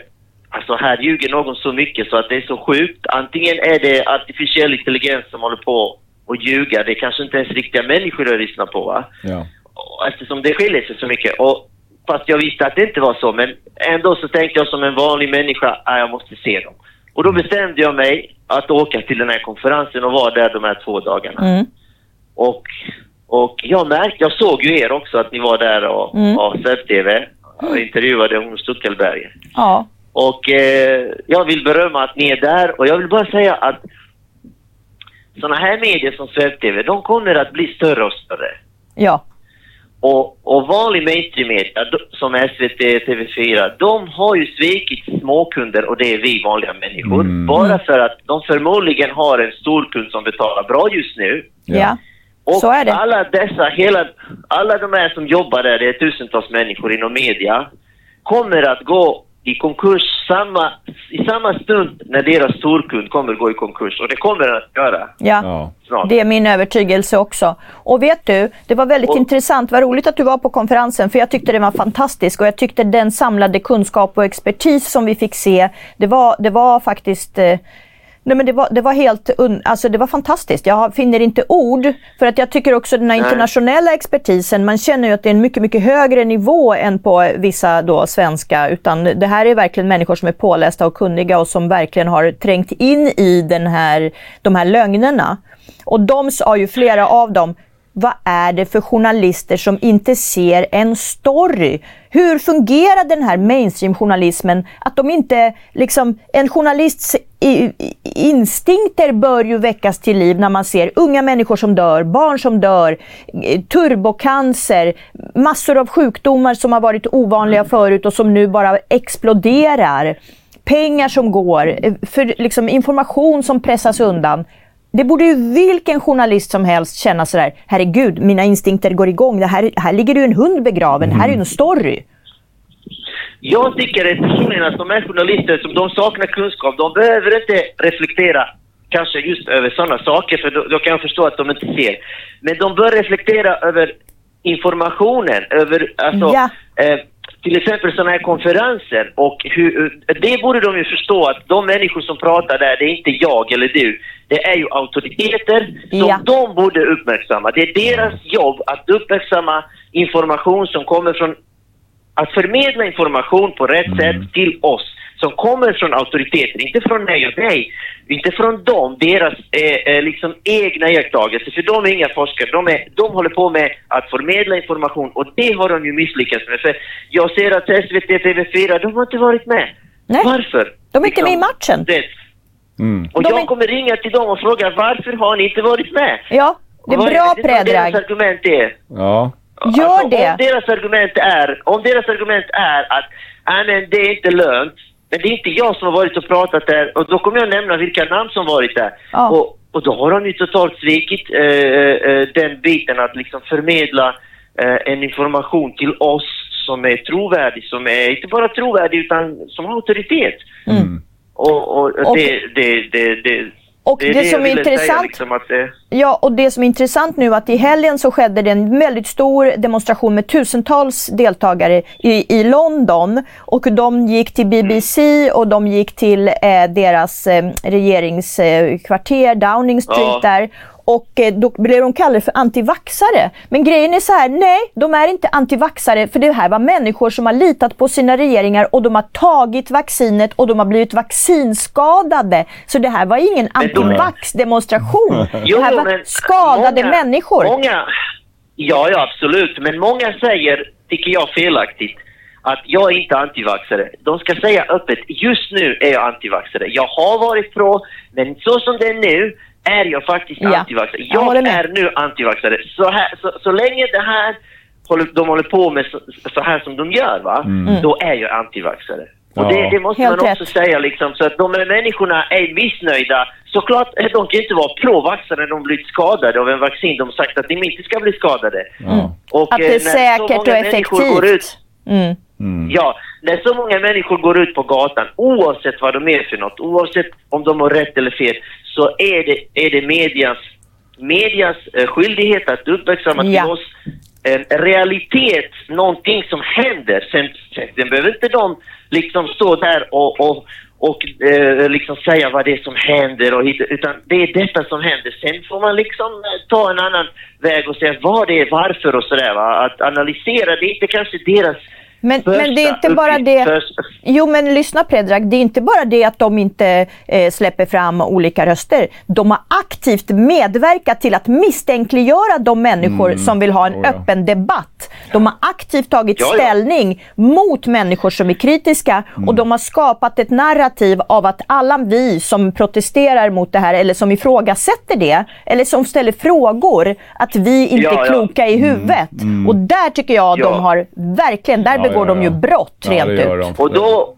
Alltså här ljuger någon så mycket så att det är så sjukt. Antingen är det artificiell intelligens som håller på att ljuga. Det är kanske inte ens riktiga människor jag lyssnar på va? Ja. Och eftersom det skiljer sig så mycket. Och fast jag visste att det inte var så, men ändå så tänkte jag som en vanlig människa, att jag måste se dem. Och då bestämde jag mig att åka till den här konferensen och vara där de här två dagarna. mm. Och, och jag märkte, jag såg ju er också att ni var där och, Mm. och SEB-TV och intervjuade om Stuckelberger. ja. Och eh, jag vill berömma att ni är där och jag vill bara säga att sådana här medier som SEB-TV, de kommer att bli större och större. ja. Och, och vanlig mainstream-media som SVT, TV4, de har ju svikit småkunder och det är vi vanliga människor. Mm. Bara för att de förmodligen har en storkund som betalar bra just nu. Ja. Och Så är det. alla dessa, hela, alla de här som jobbar där, det är tusentals människor inom media, kommer att gå i konkurs samma, i samma stund när deras storkund kommer gå i konkurs. Och det kommer den att göra Ja. Ja. snart. Det är min övertygelse också. Och vet du, det var väldigt Och- intressant. Vad roligt att du var på konferensen för jag tyckte den var fantastisk och jag tyckte den samlade kunskap och expertis som vi fick se, det var, det var faktiskt eh, Nej, men det, var, det var helt alltså det var fantastiskt. Jag finner inte ord. För att jag tycker också den här internationella expertisen, man känner ju att det är en mycket, mycket högre nivå än på vissa då svenska. Utan det här är verkligen människor som är pålästa och kunniga och som verkligen har trängt in i den här, de här lögnerna. Och de sa ju flera av dem, vad är det för journalister som inte ser en story? Hur fungerar den här mainstream-journalismen? Att de inte, liksom, en journalists instinkter bör ju väckas till liv när man ser unga människor som dör, barn som dör, eh, turbocancer, massor av sjukdomar som har varit ovanliga förut och som nu bara exploderar. Pengar som går, eh, för liksom information som pressas undan. Det borde ju vilken journalist som helst känna sådär, herregud, mina instinkter går igång. Det här, här ligger ju en hund begraven, det här är ju en story. Jag tycker att de här journalister som de saknar kunskap, de behöver inte reflektera kanske just över sådana saker, för då, då, kan jag förstå att de inte ser. Men de bör reflektera över informationen, över alltså, ja. eh, till exempel sådana här konferenser och hur, det borde de ju förstå att de människor som pratar där, det är inte jag eller du. Det är ju auktoriteter som ja. de borde uppmärksamma. Det är deras jobb att uppmärksamma information som kommer från att förmedla information på rätt mm. sätt till oss som kommer från auktoriteter, inte från mig och dig, inte från dem, deras eh, eh, liksom egna iakttagelser, för de är inga forskare. De, är, de håller på med att förmedla information och det har de ju misslyckats med. För jag ser att SVT, TV4, de har inte varit med. Nej. Varför? De är inte liksom, med i matchen. Det. Mm. Och de jag är... kommer ringa till dem och fråga varför har ni inte varit med? Ja, det är bra Predrag. Deras argument är. Ja. Gör alltså, det! Om deras argument är, om deras argument är att nej, men det är inte lönt, men det är inte jag som har varit och pratat där och då kommer jag nämna vilka namn som varit där. Ja. Och, och då har de ju totalt svikit eh, eh, den biten att liksom förmedla eh, en information till oss som är trovärdig, som är inte bara trovärdig utan som har auktoritet. Mm. Och, och, och det, det, det, det och det, är det, det som är intressant, liksom det... ja, och det som är intressant nu att i helgen så skedde det en väldigt stor demonstration med tusentals deltagare i, i London. Och de gick till BBC och de gick till eh, deras eh, regeringskvarter, Downing Street ja. där. Och eh, då blev de kallade för antivaxare. Men grejen är så här, nej, de är inte antivaxare för det här var människor som har litat på sina regeringar och de har tagit vaccinet och de har blivit vaccinskadade. Så det här var ingen antivax-demonstration. det här var skadade många, människor. Många, ja, ja, absolut. Men många säger, tycker jag felaktigt, att jag är inte antivaxare. De ska säga öppet, just nu är jag antivaxare. Jag har varit pro, men så som det är nu är jag faktiskt ja. antivaxxare. Jag, jag är nu antivaxxare. Så, här, så, så länge det här håller, de håller på med så, så här som de gör, va? Mm. då är jag antivaxxare. Och det, det, måste Helt man också rätt. säga liksom, så att de här människorna är missnöjda. Såklart, de kan inte vara pro-vaxxare när de blivit skadade av en vaccin. De har sagt att de inte ska bli skadade. Mm. Och, att det är eh, säkert och effektivt. Ut, mm. Mm. Ja, när så många människor går ut på gatan, oavsett vad de är för något, oavsett om de har rätt eller fel, så är det, är det medias, medias eh, skyldighet att uppmärksamma ja. till oss en realitet, någonting som händer. Sen, sen behöver inte de liksom stå där och, och, och eh, liksom säga vad det är som händer, och utan det är detta som händer. Sen får man liksom eh, ta en annan väg och säga vad det är, varför och sådär. Att analysera, det är inte kanske deras men, men det är inte bara det... Jo, men lyssna Predrag. Det är inte bara det att de inte eh, släpper fram olika röster. De har aktivt medverkat till att misstänkliggöra de människor mm. som vill ha en oh, ja. öppen debatt. De har aktivt tagit ja, ja. ställning mot människor som är kritiska mm. och de har skapat ett narrativ av att alla vi som protesterar mot det här eller som ifrågasätter det eller som ställer frågor, att vi inte är kloka i huvudet. Mm. mm. Och där tycker jag de har verkligen, där begår de ju brott rent ut. Och då,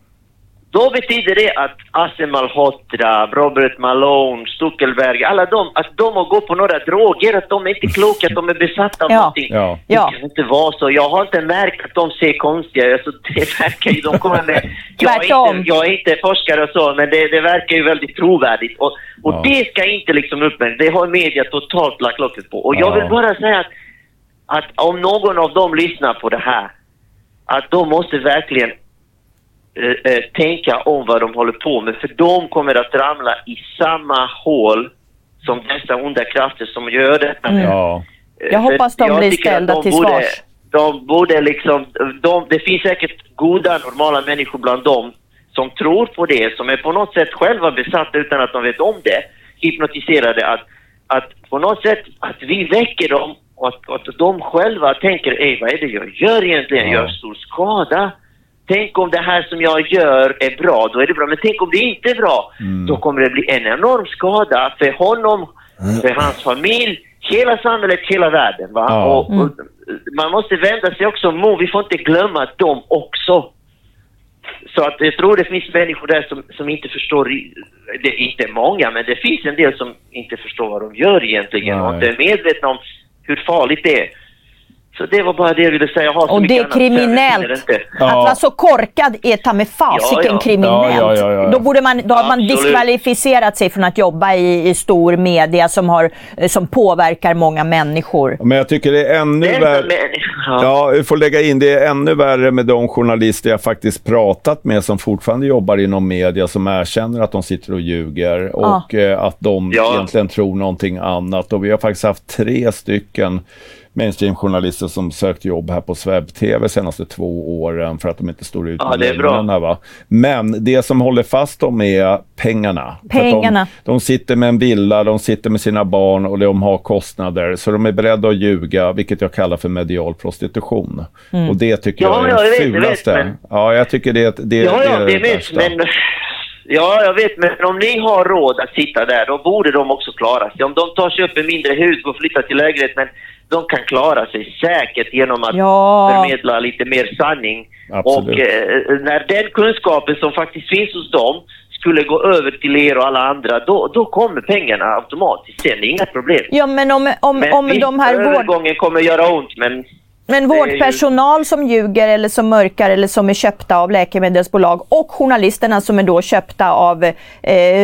då betyder det att Asim Malhotra, Robert Malone, Stuckelberg, alla de, att de har gått på några droger, att de är inte kloka, att de är besatta av ja. någonting. Ja. Det kan inte vara så. Jag har inte märkt att de ser konstiga alltså, Det verkar ju, de kommer med... jag, är inte, jag är inte forskare och så, men det, det verkar ju väldigt trovärdigt. Och, och ja. det ska inte liksom upp Det har media totalt lagt locket på. Och jag vill bara säga att, att om någon av dem lyssnar på det här, att de måste verkligen eh, eh, tänka om vad de håller på med, för de kommer att ramla i samma hål som dessa onda krafter som gör detta. Mm. Ja. Eh, Jag hoppas de blir ställda de till borde, svars. De borde liksom, de, det finns säkert goda, normala människor bland dem som tror på det, som är på något sätt själva besatta utan att de vet om det, hypnotiserade, att, att på något sätt att vi väcker dem Och att, att de själva tänker, Ej, vad är det jag gör egentligen? Jag gör stor skada. Tänk om det här som jag gör är bra, då är det bra. Men tänk om det inte är bra, då kommer det bli en enorm skada för honom, för hans familj, hela samhället, hela världen. Va? Ja. Och, och, man måste vända sig också mot, vi får inte glömma att de också så att jag tror det finns människor där som, som inte förstår, det är inte många, men det finns en del som inte förstår vad de gör egentligen och Nej. inte är medvetna om hur farligt det är. Så det var bara det jag ville säga. Jag har Och det är kriminellt. inte. Ja. Att vara så korkad är ta med fasiken Ja, ja. kriminellt. Ja, ja, ja, ja. Då, borde man, då har man diskvalificerat sig från att jobba i, i stor media som, har, eh, som påverkar många människor. Men jag tycker det är ännu Det är värre. ja. Vi får lägga in det är ännu värre med de journalister jag faktiskt pratat med som fortfarande jobbar inom media som erkänner att de sitter och ljuger och eh, att de Ja. egentligen tror någonting annat. Och vi har faktiskt haft tre stycken mainstream-journalister som sökt jobb här på Sveb-TV senaste två åren för att de inte står ut Ja, med det lögnerna, Va? Men det som håller fast dem är pengarna. Pengarna. De, de sitter med en villa, de sitter med sina barn och de har kostnader. Så de är beredda att ljuga, vilket jag kallar för medial prostitution. Mm. Och det tycker Ja, jag är ja, det jag vet, fulaste. men- Ja, jag tycker det, det, Ja, ja, det det är det vet, värsta. men... Ja, jag vet, men om ni har råd att sitta där, då borde de också klara sig. Om de tar sig upp en mindre hus och flyttar till lägenhet, men de kan klara sig säkert genom att Ja. förmedla lite mer sanning. Absolut. Och eh, när den kunskapen som faktiskt finns hos dem skulle gå över till er och alla andra, då, då kommer pengarna automatiskt. Sen är det inga problem. Ja, men om, om, Men om de här vård, övergången kommer göra ont, men men är ju- vårdpersonal som ljuger eller som mörkar eller som är köpta av läkemedelsbolag och journalisterna som är då köpta av eh,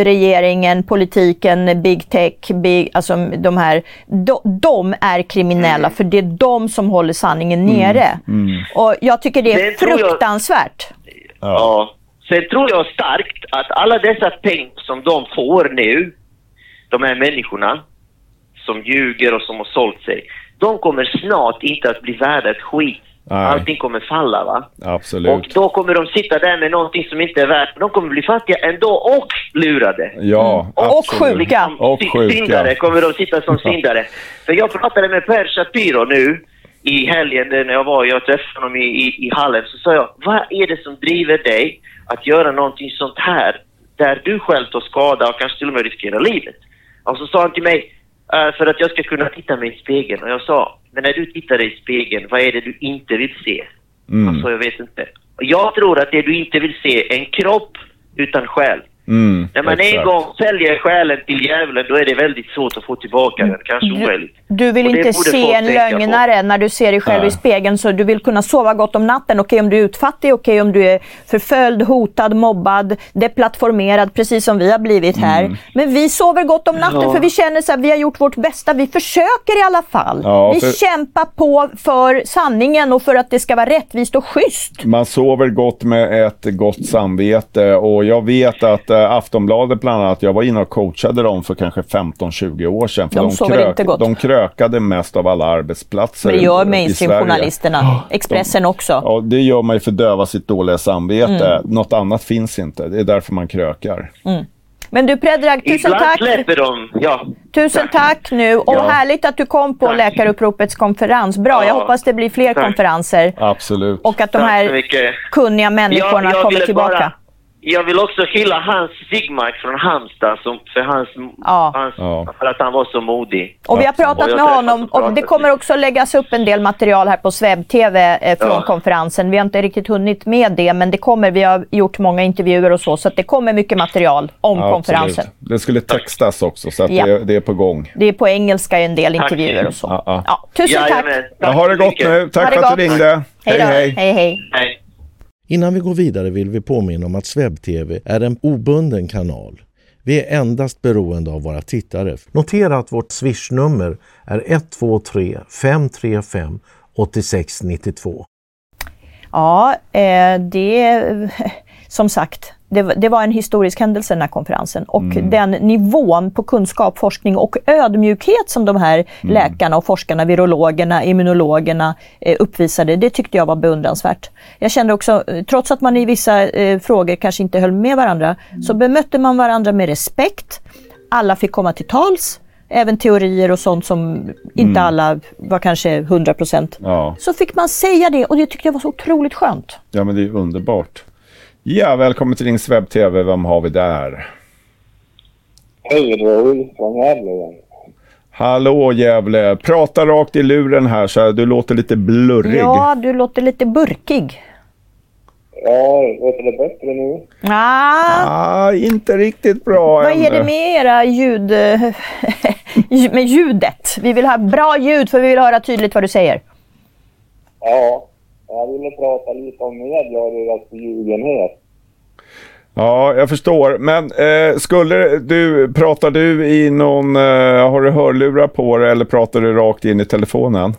regeringen, politiken, big tech, big, alltså de här, de, de är kriminella Mm. för det är de som håller sanningen nere. Och jag tycker det är Det tror jag- fruktansvärt. Ja. Sen tror jag starkt att alla dessa pengar som de får nu, de här människorna som ljuger och som har sålt sig, de kommer snart inte att bli värda ett skit. Nej. Allting kommer falla va? Absolut. Och då kommer de sitta där med någonting som inte är värt. De kommer bli fattiga ändå och lurade. Ja, Och absolut. sjuka. Och sjuka. Syndare kommer de sitta som syndare. För jag pratade med Per Shapiro nu i helgen där när jag var, jag träffade honom i, i, i hallen, så sa jag, vad är det som driver dig att göra någonting sånt här där du själv tar skada och kanske till och med riskerar livet? Och så sa han till mig, "Eh, för att jag ska kunna titta mig i spegeln. Och jag sa, men när du tittar dig i spegeln, vad är det du inte vill se? Mm. Alltså, jag vet inte. Jag tror att det du inte vill se är en kropp utan själ. Mm, När man exakt. en gång säljer själen till djävulen, då är det väldigt svårt att få tillbaka den. Kanske omöjligt. Du vill inte se en tänka på. lögnare när du ser dig själv Nej. i spegeln så du vill kunna sova gott om natten. Okej om du är utfattig, okej om du är förföljd, hotad, mobbad, deplattformerad precis som vi har blivit här. Mm. Men vi sover gott om natten Ja. för vi känner så här, vi har gjort vårt bästa. Vi försöker i alla fall. Ja, vi för- kämpar på för sanningen och för att det ska vara rättvist och schysst. Man sover gott med ett gott samvete och jag vet att eh, Aftonbladet bland annat, jag var inne och coachade dem för kanske 15-20 år sedan. För De sover inte gott. de krökade mest av alla arbetsplatser Men det gör i mainstream-journalisterna. Sverige. Expressen också. Ja, det gör man ju för döva sitt dåliga samvete. Mm. Något annat finns inte. Det är därför man krökar. Men du Predrag, tusen Ibland tack. släpper de... Ja. Tusen tack nu och Ja. härligt att du kom på Tack. Läkaruppropets konferens. Bra, jag Ja. hoppas det blir fler Tack. konferenser. Absolut. Och att de Tack här kunniga människorna Jag- jag kommer tillbaka. bara- Jag vill också hylla Hans Sigmark från Halmstad som, för, hans, Ja. hans, Ja. för att han var så modig. Och vi har pratat med honom och pratat och det kommer också läggas upp en del material här på Sveb-TV eh, från Ja. konferensen. Vi har inte riktigt hunnit med det men det kommer, vi har gjort många intervjuer och så, så att det kommer mycket material om Ja, konferensen. absolut. Det skulle textas också så att Ja. det, det är på gång. Det är på engelska en del Tack. intervjuer och så. Ja, ja. Ja, tusen tack! Tack ha det gott nu. Tack det för att du ringde. Hej hej, hej. Hej. Innan vi går vidare vill vi påminna om att SvebTV är en obunden kanal. Vi är endast beroende av våra tittare. Notera att vårt swishnummer är 123 535 8692. Ja, eh, det som sagt, det, det var en historisk händelse den här konferensen och den nivån på kunskap, forskning och ödmjukhet som de här läkarna och forskarna, virologerna, immunologerna eh, uppvisade, det tyckte jag var beundransvärt. Jag kände också, eh, trots att man i vissa eh, frågor kanske inte höll med varandra, så bemötte man varandra med respekt. Alla fick komma till tals. även teorier och sånt som inte alla var kanske 100 procent. Ja. Så fick man säga det och det tyckte jag var så otroligt skönt. ja, men det är underbart. Ja, välkommen till Rings Webb TV. Vem har vi där? Hej, det var Ulf från Gävle igen. Hallå Gävle, prata rakt i luren här så här, du låter lite blurrig. Ja, du låter lite burkig. Ja, låter det bättre nu? Ah, Ah, inte riktigt bra vad är det med era ljud... med ljudet? Vi vill ha bra ljud för vi vill höra tydligt vad du säger. Ja, jag ville prata lite om media och deras förljugenhet. Ja, jag förstår. Men eh, skulle du, pratar du i någon, eh, har du hörlurar på dig eller pratar du rakt in i telefonen?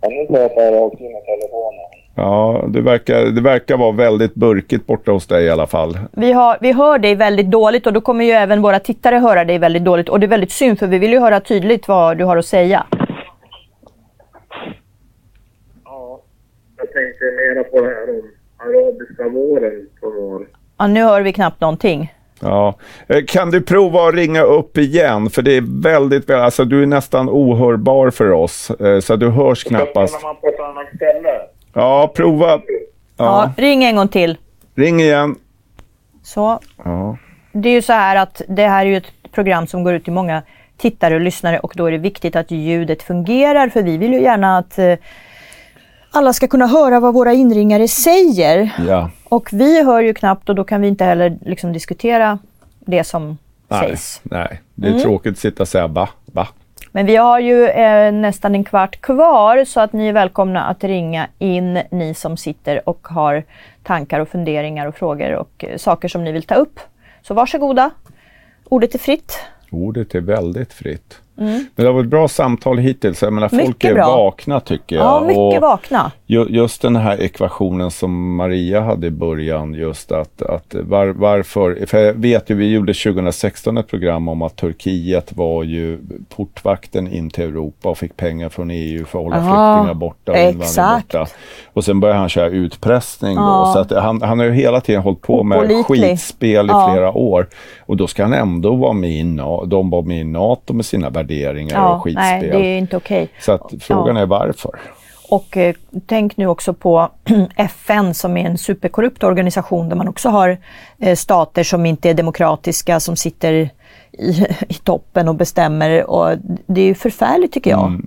Ja, nu pratar jag rakt in i telefonen. Ja, det verkar, det verkar vara väldigt burkigt borta hos dig i alla fall. Vi, har, vi hör dig väldigt dåligt och då kommer ju även våra tittare höra dig väldigt dåligt. Och det är väldigt synd för vi vill ju höra tydligt vad du har att säga. Jag tänkte mera på det här om arabiska våren som var. Ja, nu hör vi knappt någonting. Ja. Eh, Kan du prova att ringa upp igen? För det är väldigt, väl- alltså du är nästan ohörbar för oss. eh, Så du hörs knappast. man på ett annat ställe? Ja, prova. Ja. Ja, ring en gång till. ring igen. Så, Ja. det är ju så här att det här är ju ett program som går ut till många tittare och lyssnare och då är det viktigt att ljudet fungerar för vi vill ju gärna att eh, alla ska kunna höra vad våra inringare säger. ja. Och vi hör ju knappt och då kan vi inte heller liksom diskutera det som Nej, sägs. nej, det är Mm. tråkigt att sitta och säga ba, ba. Men vi har ju eh, nästan en kvart kvar så att ni är välkomna att ringa in, ni som sitter och har tankar och funderingar och frågor och eh, saker som ni vill ta upp. Så varsågoda. Ordet är fritt. Ordet är väldigt fritt. Men det har varit ett bra samtal hittills. Jag menar, folk Mm. Mycket är bra. vakna tycker jag. Ja, mycket Och vakna. ju, just den här ekvationen som Maria hade i början, just att, att var, varför, för jag vet ju, vi gjorde 2016 ett program om att Turkiet var ju portvakten in till Europa och fick pengar från EU för att hålla Ja, flyktingar borta och invandring exakt. borta. Och sen började han köra utpressning då, Ja. så att han, han har ju hela tiden hållit på med skitspel i Ja. flera år. Och då ska han ändå vara med i, de var med i NATO med sina värderingar och Ja, skitspel. nej, det är inte okej. Så att frågan är varför. Och eh, tänk nu också på FN som är en superkorrupt organisation där man också har eh, stater som inte är demokratiska som sitter i, i toppen och bestämmer. Och det är ju förfärligt tycker jag.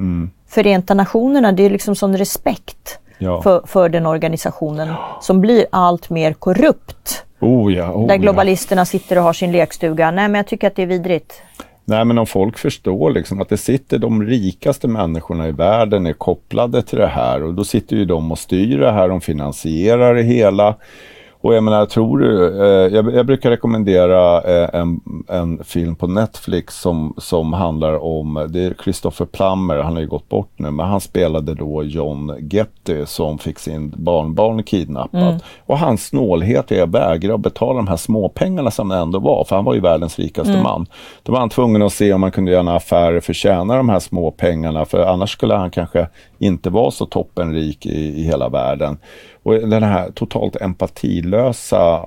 Förenta Nationerna, det är liksom sån respekt Ja. för, för den organisationen som blir allt mer korrupt. Oh ja, oh Där ja. globalisterna sitter och har sin lekstuga. Nej men jag tycker att det är vidrigt. Nej men om folk förstår liksom att det sitter de rikaste människorna i världen är kopplade till det här och då sitter ju de och styr det här, de finansierar det hela. Och jag menar, tror du, eh, jag, jag brukar rekommendera eh, en, en film på Netflix som, som handlar om, det är Christopher Plummer, han har ju gått bort nu, men han spelade då John Getty som fick sin barnbarn kidnappat. Och hans snålhet är att vägra betala de här småpengarna som det ändå var, för han var ju världens rikaste man. Då var han tvungen att se om man kunde göra några affärer för att tjäna de här små pengarna för annars skulle han kanske inte vara så toppenrik i, i hela världen. Och den här totalt empatilösa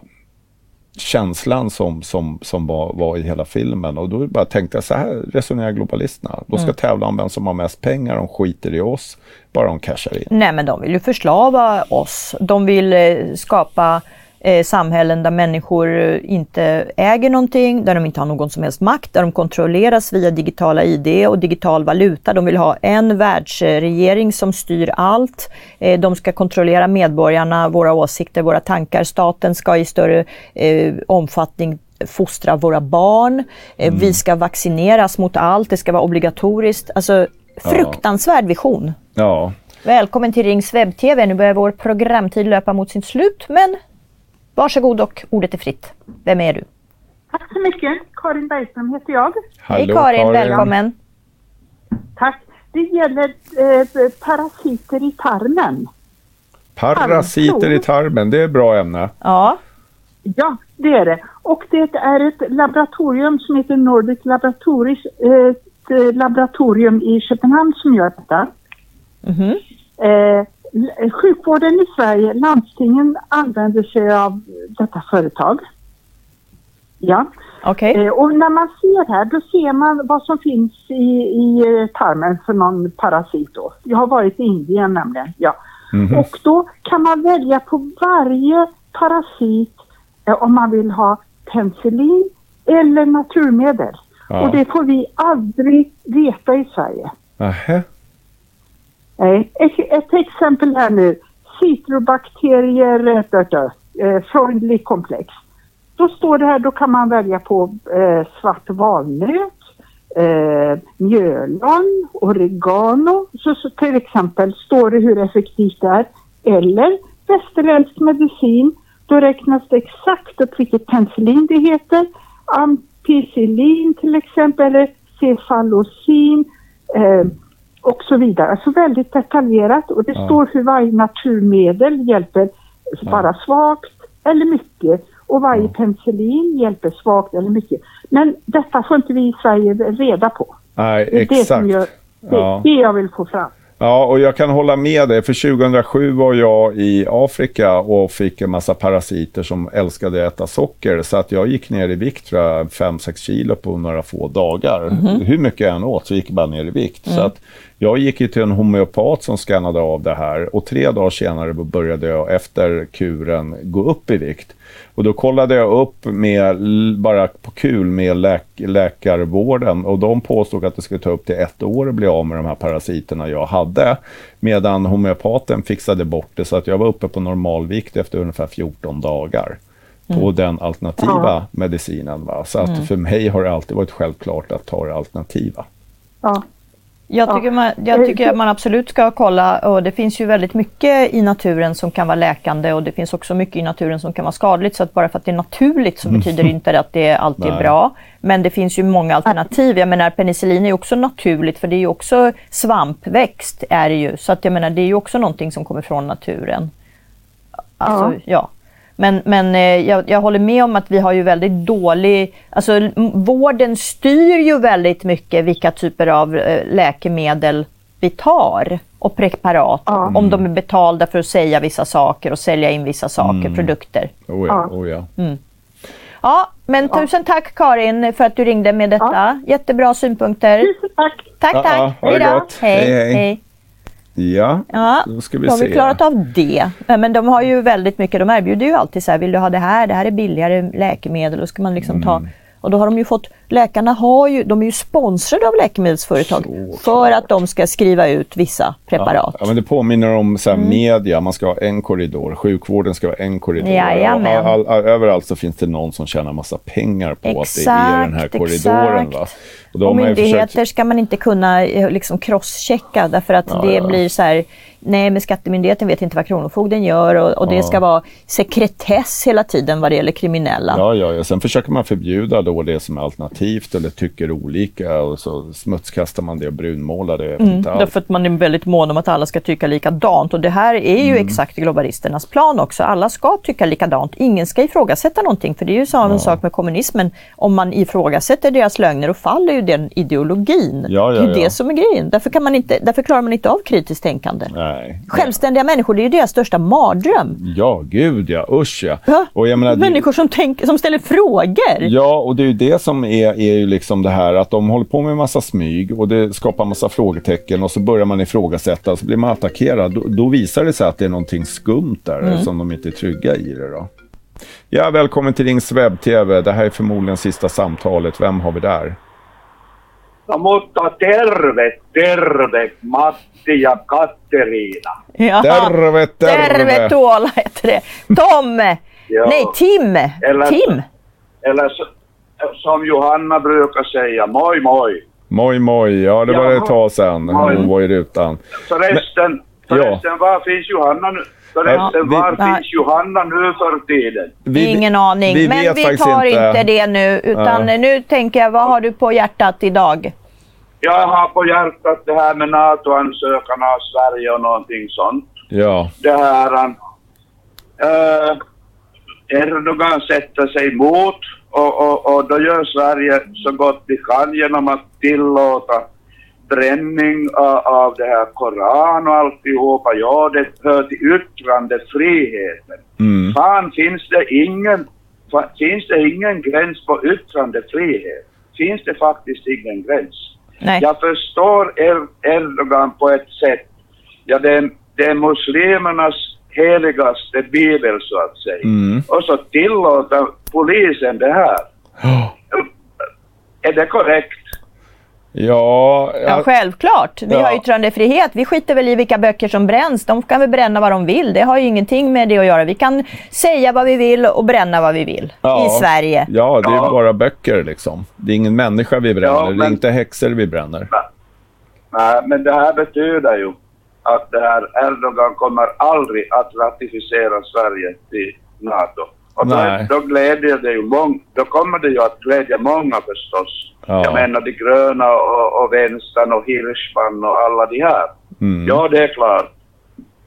känslan som, som, som var, var i hela filmen. Och då bara tänkte jag så här resonerar globalisterna. De ska tävla om vem som har mest pengar, de skiter i oss, bara de cashar in. Nej men de vill ju förslava oss. De vill eh, skapa eh, samhällen där människor eh, inte äger någonting, där de inte har någon som helst makt, där de kontrolleras via digitala ID och digital valuta. De vill ha en världsregering som styr allt. Eh, de ska kontrollera medborgarna, våra åsikter, våra tankar. Staten ska i större eh, omfattning fostra våra barn. Eh, Vi ska vaccineras mot allt, det ska vara obligatoriskt. Alltså fruktansvärd vision. Ja, Välkommen till Rings webb-tv. Nu börjar vår programtid löpa mot sitt slut, men varsågod och ordet är fritt. Vem är du? Tack så mycket. Karin Bergström heter jag. Hej Karin, välkommen. Tack. Det gäller eh, parasiter i tarmen. Parasiter i tarmen, det är ett bra ämne. Ja, Ja, det är det. Och det är ett laboratorium som heter Nordic Laboratories, eh, ett laboratorium i Köpenhamn som gör detta. Mhm. Eh, sjukvården i Sverige, landstingen använder sig av detta företag. Ja. Okej. Eh, och när man ser här, då ser man vad som finns i, i eh, tarmen för någon parasit då. Jag har varit i Indien nämligen, ja. Mhm. Och då kan man välja på varje parasit eh, om man vill ha penicillin eller naturmedel. Ja. Och det får vi aldrig veta i Sverige. Nähä. Nej. Ett, ett exempel här nu. Citrobakterier, eh, dö, eh, komplex. Då står det här, då kan man välja på eh, svart valnöt, eh, mjölon, oregano. Så, så till exempel står det hur effektivt det är. Eller västerländsk medicin. Då räknas det exakt upp vilket penicillin det heter. Ampicillin till exempel, eller cefalosin. Eh, och så vidare. Alltså väldigt detaljerat och det Ja. står hur varje naturmedel hjälper bara svagt eller mycket och varje penicillin hjälper svagt eller mycket. Men detta får inte vi i Sverige reda på. Nej, Det är det som exakt. gör, det, Ja. det jag vill få fram. Ja, och jag kan hålla med dig. För 2007 var jag i Afrika och fick en massa parasiter som älskade att äta socker. Så att jag gick ner i vikt, tror jag, 5-6 kilo på några få dagar. Hur mycket jag än åt så gick jag bara ner i vikt. Så att jag gick ju till en homeopat som skannade av det här. Och tre dagar senare började jag efter kuren gå upp i vikt. Och då kollade jag upp med, bara på kul med läk, läkarvården och de påstod att det skulle ta upp till ett år att bli av med de här parasiterna jag hade. Medan homeopaten fixade bort det så att jag var uppe på normalvikt efter ungefär 14 dagar. På den alternativa medicinen. Va? Så att för mig har det alltid varit självklart att ta det alternativa. Ja. Jag tycker, man, jag tycker att man absolut ska kolla och det finns ju väldigt mycket i naturen som kan vara läkande och det finns också mycket i naturen som kan vara skadligt. Så att bara för att det är naturligt så betyder det inte att det alltid är bra. Men det finns ju många alternativ. Jag menar penicillin är ju också naturligt för det är ju också svampväxt är det ju. Så att jag menar det är ju också någonting som kommer från naturen. Alltså, ja. Ja. Men, men eh, jag, jag håller med om att vi har ju väldigt dålig... Alltså vården styr ju väldigt mycket vilka typer av eh, läkemedel vi tar och preparat. Ja. Om de är betalda för att säga vissa saker och sälja in vissa saker, produkter. Oh ja, Ja. oh ja. Ja, men tusen tack Karin för att du ringde med detta. Jättebra synpunkter. Tusen tack! Tack, Ja, tack. ja, ha det Hej gott. Hej, hej. Ja, Ja, då ska vi har se. vi klarat av det. Men de har ju väldigt mycket, de erbjuder ju alltid så här, vill du ha det här, det här är billigare läkemedel, då ska man liksom ta Mm. och då har de ju fått, läkarna har ju, de är ju sponsrade av läkemedelsföretag Så för att de ska skriva ut vissa preparat. Ja, men det påminner om så Mm. media, man ska ha en korridor, sjukvården ska ha en korridor. Jajamän. All, all, överallt så finns det någon som tjänar massa pengar på att det är den här Exakt, korridoren. exakt. Va? Och Och myndigheter försökt- ska man inte kunna eh, liksom crosschecka därför att Ja, det ja. blir så här, nej men skattemyndigheten vet inte vad Kronofogden gör och, och det Ja. ska vara sekretess hela tiden vad det gäller kriminella. Ja, ja, ja, sen försöker man förbjuda då det som är alternativt eller tycker olika och så smutskastar man det och brunmålar det. Mm, därför att man är väldigt mån om att alla ska tycka likadant. Och det här är ju Mm. exakt globalisternas plan också. Alla ska tycka likadant. Ingen ska ifrågasätta någonting. För det är ju samma sak med kommunismen. Om man ifrågasätter deras lögner och faller ju den ideologin. Ja, ja, det är ju ja. det som är grejen. Därför, kan man inte, därför klarar man inte av kritiskt tänkande. Nej. Självständiga människor, det är ju deras största mardröm. Ja, gud ja, usch ja. Ja, Och jag menar, Människor som, tänk, som ställer frågor. Ja, och det är ju det som är, är ju liksom det här att de håller på med en massa smyg och det skapar massa frågetecken och så börjar man ifrågasätta och så blir man attackerad. Då, då visar det sig att det är någonting skumt där Mm. som de inte är trygga i det då. Ja, välkommen till Rings webb-tv. Det här är förmodligen sista samtalet. Vem har vi där? No mutta terve, terve, Matti ja Katteriina. Ja. Terve, terve. Terve Tuola heter det. Tom! Ja. Nej, Tim! Eller- Tim! Eller så, som Johanna brukar säga, moi moi. Moj, moj. Ja, det var Jaha. ett tag sedan. Moj. Hon var i rutan. Förresten, ja. förresten var finns Johanna nu? Förresten, Ja, vi- var finns Johanna nu för tiden? Vi- Ingen aning, vi men vi tar inte. inte. det nu. Utan Nej. nu tänker jag, vad har du på hjärtat idag? Jag har på hjärtat det här med NATO-ansökan av Sverige och någonting sånt. Ja, det här... Uh, Erdogan sätter sig emot och, och, och då gör Sverige så gott vi kan genom att tillåta bränning av, av det här Koran och alltihopa. Ja, det hör till yttrandefriheten. mm. Fan finns det ingen finns det ingen gräns på yttrandefrihet? Finns det faktiskt ingen gräns? Nej. Jag förstår er, Erdogan på ett sätt. Ja, det är, det är muslimernas heligaste bibel så att säga. Mm. Och så tillåter polisen det här. Är det korrekt? Ja, Ja, självklart. Vi Ja. har yttrandefrihet. Vi skiter väl i vilka böcker som bränns. De kan väl bränna vad de vill. Det har ju ingenting med det att göra. Vi kan säga vad vi vill och bränna vad vi vill ja. i Sverige. Ja, det är Ja. bara böcker liksom. Det är ingen människa vi bränner. Ja, Det är men- inte häxor vi bränner. Nej, men det här betyder ju att det här Erdogan kommer aldrig att ratificera Sverige till NATO. Och då, Nej. då glädjer det ju många, då kommer det ju att glädja många förstås. Ja. Jag menar de gröna och, och vänstern och Hirschman och alla de här. Mm. Ja, det är klart.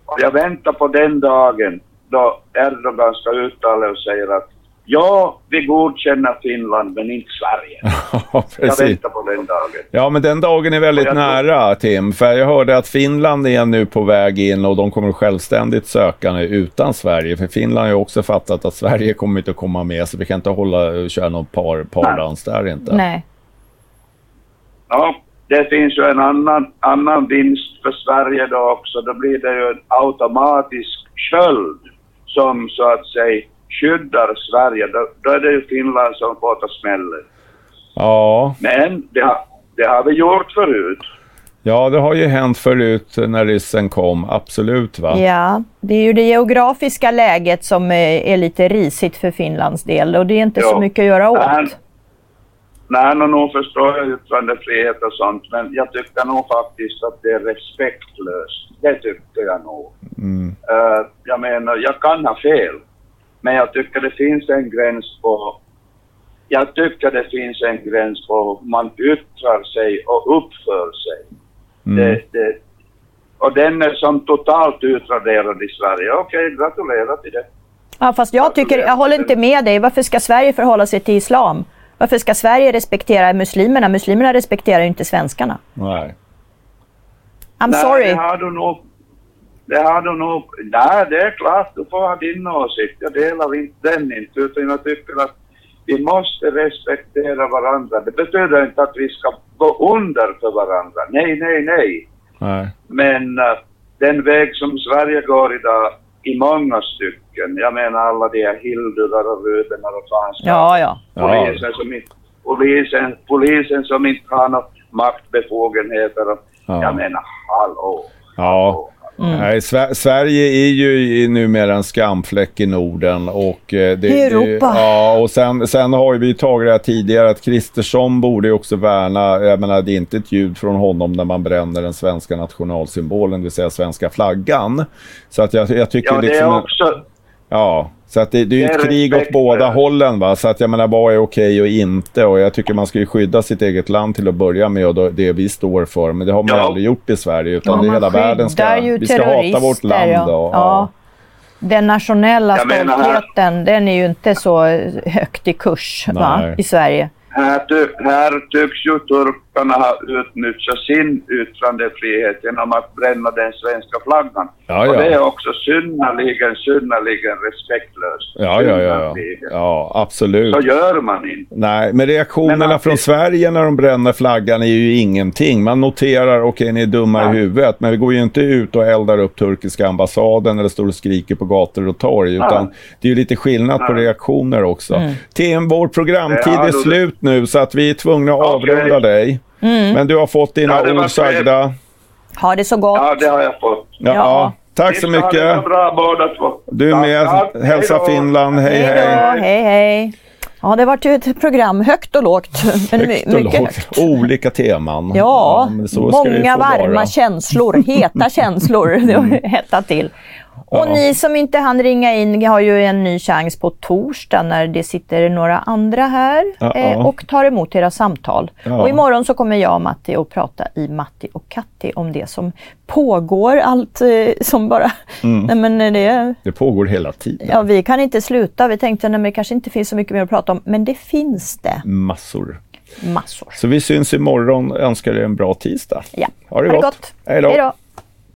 Och jag väntar på den dagen då Erdogan ska uttala och säga att ja, vi godkänner Finland men inte Sverige. Ja, Jag precis. väntar på den dagen. Ja, men den dagen är väldigt jag nära, Tim. För jag hörde att Finland är nu på väg in och de kommer självständigt söka nu utan Sverige. För Finland har ju också fattat att Sverige kommer inte att komma med, så vi kan inte hålla, köra någon par, pardans där inte. Nej. Ja, det finns ju en annan, annan vinst för Sverige då också. Då blir det ju en automatisk sköld som så att säga skyddar Sverige. Då, då är det ju Finland som får ta smällen. Ja, Men det har, det har vi gjort förut. ja, det har ju hänt förut när ryssen kom, absolut va? Ja, det är ju det geografiska läget som eh, är lite risigt för Finlands del och det är inte så Ja. mycket att göra åt. Nej, nej nå, nog förstår jag yttrandefrihet och sånt, men jag tycker nog faktiskt att det är respektlöst. Det tycker jag nog. Mm. Eh, jag menar, jag kan ha fel, men jag tycker det finns en gräns på... Jag tycker det finns en gräns på hur man yttrar sig och uppför sig. Mm. Det, det, och den är som totalt utraderad i Sverige. Okej, gratulerar till det. Ja, fast jag tycker, jag håller inte med dig. Varför ska Sverige förhålla sig till islam? Varför ska Sverige respektera muslimerna? Muslimerna respekterar ju inte svenskarna. Nej. I'm Nej, sorry. Det har du nog. Det har du nog. Nej, det är klart. Du får ha din åsikt. Jag delar inte den inte. Utan jag tycker att vi måste respektera varandra. Det betyder inte att vi ska gå under för varandra. Nej, nej, nej. Nej. Men eh, den väg som Sverige går idag i många stycken. Jag menar alla de här Hildurar och Rubenar och fanskap. Ja, ja. Polisen, som inte, polisen, polisen som inte har några maktbefogenheter. Och, Ja. Jag menar, hallå. Ja. Nej, Sver- Sverige är ju numera en skamfläck i Norden. Och, eh, det, I Europa. Det, ja, och sen, sen har ju vi tagit det här tidigare att Kristersson borde ju också värna, jag menar det är inte ett ljud från honom när man bränner den svenska nationalsymbolen, det vill säga svenska flaggan. Så att jag, jag tycker Ja, det liksom... är också... Ja, så att det, det är ju ett krig åt båda hållen. Va? Så att jag menar, vad är okej och inte? Och jag tycker man ska ju skydda sitt eget land till att börja med och då, det vi står för. Men det har man Ja. aldrig gjort i Sverige. Utan Ja, det hela världen ska, vi ska hata vårt land. ja. Och, Ja. Den nationella stoltheten, den är ju inte så högt i kurs va? I Sverige. Här, här tycks ju turkarna ha utnyttjat sin yttrandefrihet genom att bränna den svenska flaggan. Ja, Och ja. det är också synnerligen, synnerligen respektlöst. Ja, ja, ja, ja. Ja, absolut. Så gör man inte. Nej, men reaktionerna Men från det- Sverige när de bränner flaggan är ju ingenting. Man noterar, okej ni är dumma i Nej. huvudet, men vi går ju inte ut och eldar upp turkiska ambassaden eller står och skriker på gator och torg, utan Nej. det är ju lite skillnad på Nej. reaktioner också. Mm. Tim, vår programtid Ja, är slut nu, så att vi är tvungna att Okej. avrunda dig. Mm. Men du har fått dina Ja, ord sagda. Ha det så gott. Ja, det har jag fått. Ja, Ja. Tack så ska ha det mycket. bra båda två. Du Tack, med. Hälsa. Finland. Hej, Hej hej. hej. Ja, det var ju ett program högt och lågt. Högt och mycket lågt. högt. Olika teman. Ja, ju många varma vara. känslor, heta känslor. Det har hettat till. Och Ja. ni som inte hann ringa in har ju en ny chans på torsdag när det sitter några andra här Ja, eh, och tar emot era samtal. Ja. Och imorgon så kommer jag och Matti att prata i Matti och Katti om det som pågår, allt eh, som bara... Mm. Nej, men eh, det, Det pågår hela tiden. ja, vi kan inte sluta. Vi tänkte att det kanske inte finns så mycket mer att prata om, men det finns det Massor. massor. Så vi syns imorgon. Önskar er en bra tisdag. Ja. Ha det gott. Hej då. Hej då.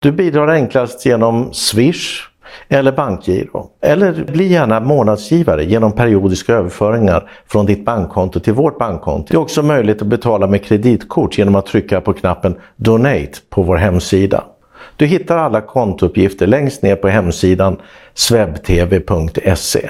Du bidrar enklast genom Swish eller bankgiro. Eller bli gärna månadsgivare genom periodiska överföringar från ditt bankkonto till vårt bankkonto. Det är också möjligt att betala med kreditkort genom att trycka på knappen Donate på vår hemsida. Du hittar alla kontouppgifter längst ner på hemsidan swebtv.se.